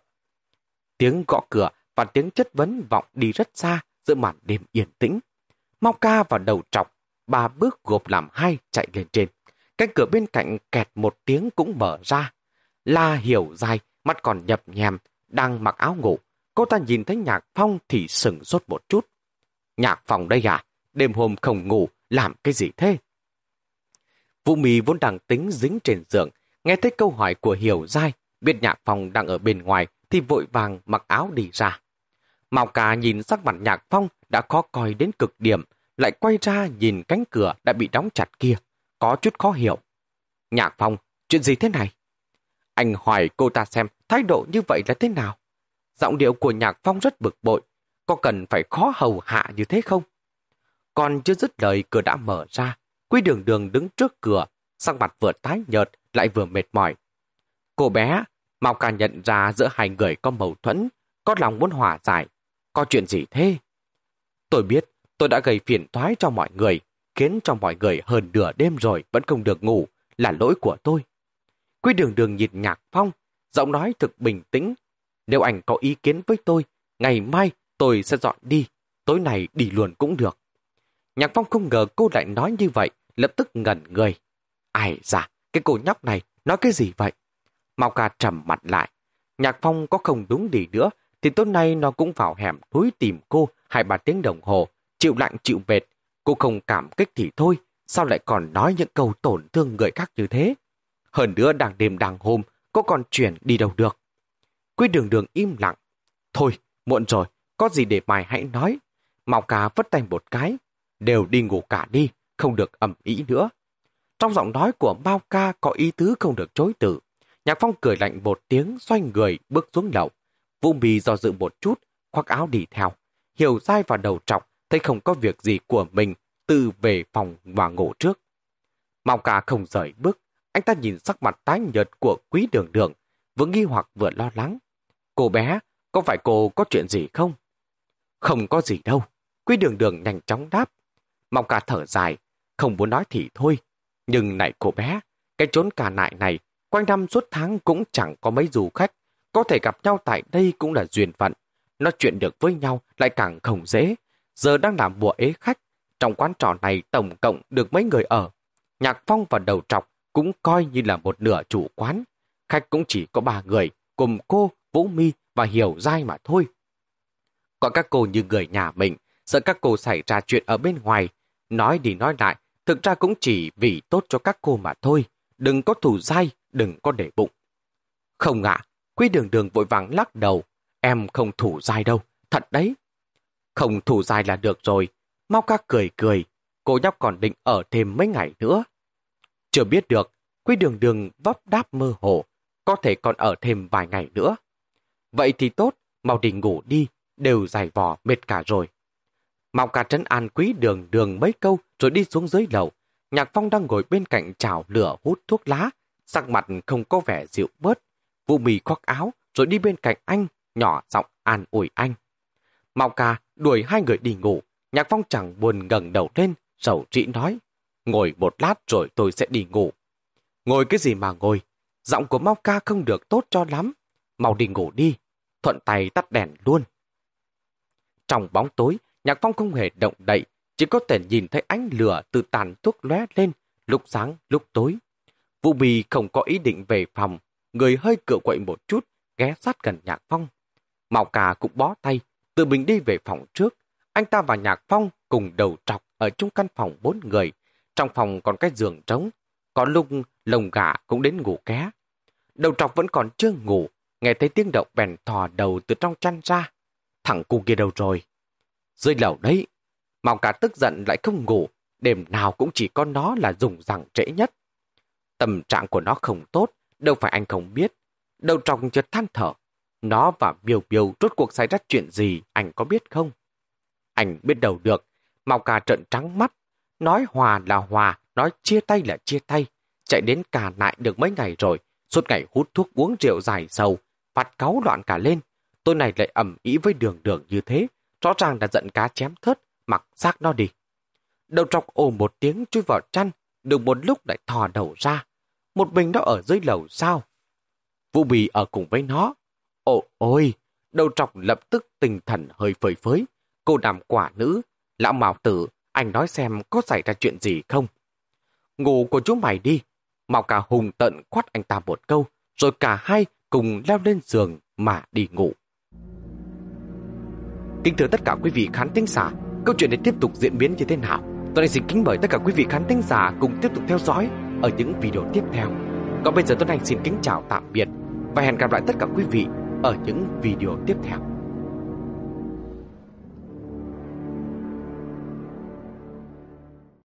Tiếng gõ cửa và tiếng chất vấn vọng đi rất xa giữa màn đêm yên tĩnh. Mau ca vào đầu trọc, ba bước gộp làm hai chạy lên trên. Cánh cửa bên cạnh kẹt một tiếng cũng mở ra. La hiểu dài, mắt còn nhập nhèm, đang mặc áo ngủ. Cô ta nhìn thấy nhạc phong thì sừng sốt một chút. Nhạc phòng đây à? Đêm hôm không ngủ, làm cái gì thế? Vũ Mì vốn đang tính dính trên giường, nghe thấy câu hỏi của Hiểu Giai, biết nhạc phong đang ở bên ngoài thì vội vàng mặc áo đi ra. Màu cả nhìn sắc mặt nhạc phong đã khó coi đến cực điểm, lại quay ra nhìn cánh cửa đã bị đóng chặt kia, có chút khó hiểu. Nhạc phong, chuyện gì thế này? Anh hỏi cô ta xem thái độ như vậy là thế nào? Giọng điệu của nhạc phong rất bực bội, có cần phải khó hầu hạ như thế không? Còn chưa dứt lời cửa đã mở ra, Quý đường đường đứng trước cửa, sắc mặt vừa tái nhợt lại vừa mệt mỏi. Cô bé, mau cả nhận ra giữa hai người có mâu thuẫn, có lòng muốn hòa giải. Có chuyện gì thế? Tôi biết, tôi đã gây phiền toái cho mọi người, khiến cho mọi người hơn nửa đêm rồi vẫn không được ngủ, là lỗi của tôi. Quý đường đường nhìn nhạc phong, giọng nói thực bình tĩnh. Nếu anh có ý kiến với tôi, ngày mai tôi sẽ dọn đi, tối nay đi luôn cũng được. Nhạc phong không ngờ cô lại nói như vậy, lập tức ngẩn người. Ai dạ, cái cô nhóc này nói cái gì vậy? Mau ca trầm mặt lại. Nhạc phong có không đúng gì nữa, thì tối nay nó cũng vào hẻm núi tìm cô hai ba tiếng đồng hồ, chịu lạnh chịu mệt. Cô không cảm kích thì thôi, sao lại còn nói những câu tổn thương người khác như thế? Hơn nữa đang đêm đang hôm, cô còn chuyển đi đâu được. Quý đường đường im lặng. Thôi, muộn rồi, có gì để mày hãy nói. Mau ca vất tay một cái, đều đi ngủ cả đi, không được ẩm ý nữa. Trong giọng nói của Mao ca có ý tứ không được chối từ. Nhạc Phong cười lạnh một tiếng, xoay người, bước xuống lầu. Vũ Bì do dự một chút, khoác áo đi theo. Hiểu dai vào đầu trọng, thấy không có việc gì của mình, tự về phòng và ngủ trước. Mao ca không rời bước, anh ta nhìn sắc mặt tái nhợt của quý đường đường, vừa nghi hoặc vừa lo lắng. Cô bé, có phải cô có chuyện gì không? Không có gì đâu. Quý đường đường nhanh chóng đáp. Mong ca thở dài, không muốn nói thì thôi. Nhưng này cô bé, cái chốn cà nại này, quanh năm suốt tháng cũng chẳng có mấy du khách. Có thể gặp nhau tại đây cũng là duyên phận. Nói chuyện được với nhau lại càng không dễ. Giờ đang làm bùa ế khách. Trong quán trò này tổng cộng được mấy người ở. Nhạc Phong và Đầu Trọc cũng coi như là một nửa chủ quán. Khách cũng chỉ có ba người, cùng cô, Vũ Mi và Hiểu Giai mà thôi. Còn các cô như người nhà mình, sợ các cô xảy ra chuyện ở bên ngoài. Nói đi nói lại, thực ra cũng chỉ vì tốt cho các cô mà thôi. Đừng có thủ dai, đừng có để bụng. Không ạ, Quý đường đường vội vàng lắc đầu. Em không thủ dai đâu, thật đấy. Không thủ dai là được rồi. Mau ca cười cười, cô nhóc còn định ở thêm mấy ngày nữa. Chưa biết được, Quý đường đường vấp đáp mơ hồ, có thể còn ở thêm vài ngày nữa. Vậy thì tốt, mau đi ngủ đi, đều dài vò mệt cả rồi. Mạo cả trấn an quý đường đường mấy câu rồi đi xuống dưới lầu. Nhạc Phong đang ngồi bên cạnh chảo lửa hút thuốc lá, sắc mặt không có vẻ dịu bớt. Vũ mì khoác áo rồi đi bên cạnh anh, nhỏ giọng an ủi anh. Mạo ca đuổi hai người đi ngủ, Nhạc Phong chẳng buồn ngẩng đầu lên, sầu trĩ nói. Ngồi một lát rồi tôi sẽ đi ngủ. Ngồi cái gì mà ngồi? Giọng của Mao ca không được tốt cho lắm. Mau đi ngủ đi. Thuận tay tắt đèn luôn. Trong bóng tối, Nhạc Phong không hề động đậy, chỉ có thể nhìn thấy ánh lửa từ tàn thuốc lóe lên, lúc sáng, lúc tối. Vũ Bì không có ý định về phòng, người hơi cựa quậy một chút, ghé sát gần Nhạc Phong. Mạo Cà cũng bó tay, tự mình đi về phòng trước. Anh ta và Nhạc Phong cùng đầu trọc ở chung căn phòng bốn người. Trong phòng còn cái giường trống. Có lúc lồng gà cũng đến ngủ ké. Đầu trọc vẫn còn chưa ngủ, nghe thấy tiếng động bèn thò đầu từ trong chăn ra. Thằng cu kia đâu rồi? Dưới lầu đấy. Mong cả tức giận lại không ngủ, đêm nào cũng chỉ có nó là dùng rằng trễ nhất. Tâm trạng của nó không tốt, đâu phải anh không biết. Đầu trong chợt than thở. Nó và Biều Biều rốt cuộc xảy ra chuyện gì, anh có biết không? Anh biết đầu được, mao cà trợn trắng mắt, nói hòa là hòa, nói chia tay là chia tay. Chạy đến cà nại được mấy ngày rồi, suốt ngày hút thuốc uống rượu dài sầu, phạt cáu loạn cả lên. Tôi này lại ẩm ý với đường đường như thế, rõ ràng là giận cá chém thớt, mặc xác nó đi. Đầu trọc ồ một tiếng chui vào chăn, được một lúc lại thò đầu ra. Một mình nó ở dưới lầu sao? Vũ Bì ở cùng với nó. Ồ ôi! Đầu trọc lập tức tinh thần hơi phơi phới. Cô đàm quả nữ, Lão Mạo Tử, anh nói xem có xảy ra chuyện gì không? Ngủ của chú mày đi. Mạo cả hùng tận quát anh ta một câu, rồi cả hai cùng leo lên giường mà đi ngủ. Kính thưa tất cả quý vị khán thính giả, câu chuyện này tiếp tục diễn biến như thế nào? Tôi đây xin kính mời tất cả quý vị khán thính giả cùng tiếp tục theo dõi ở những video tiếp theo. Còn bây giờ tôi Anh xin kính chào tạm biệt và hẹn gặp lại tất cả quý vị ở những video tiếp theo.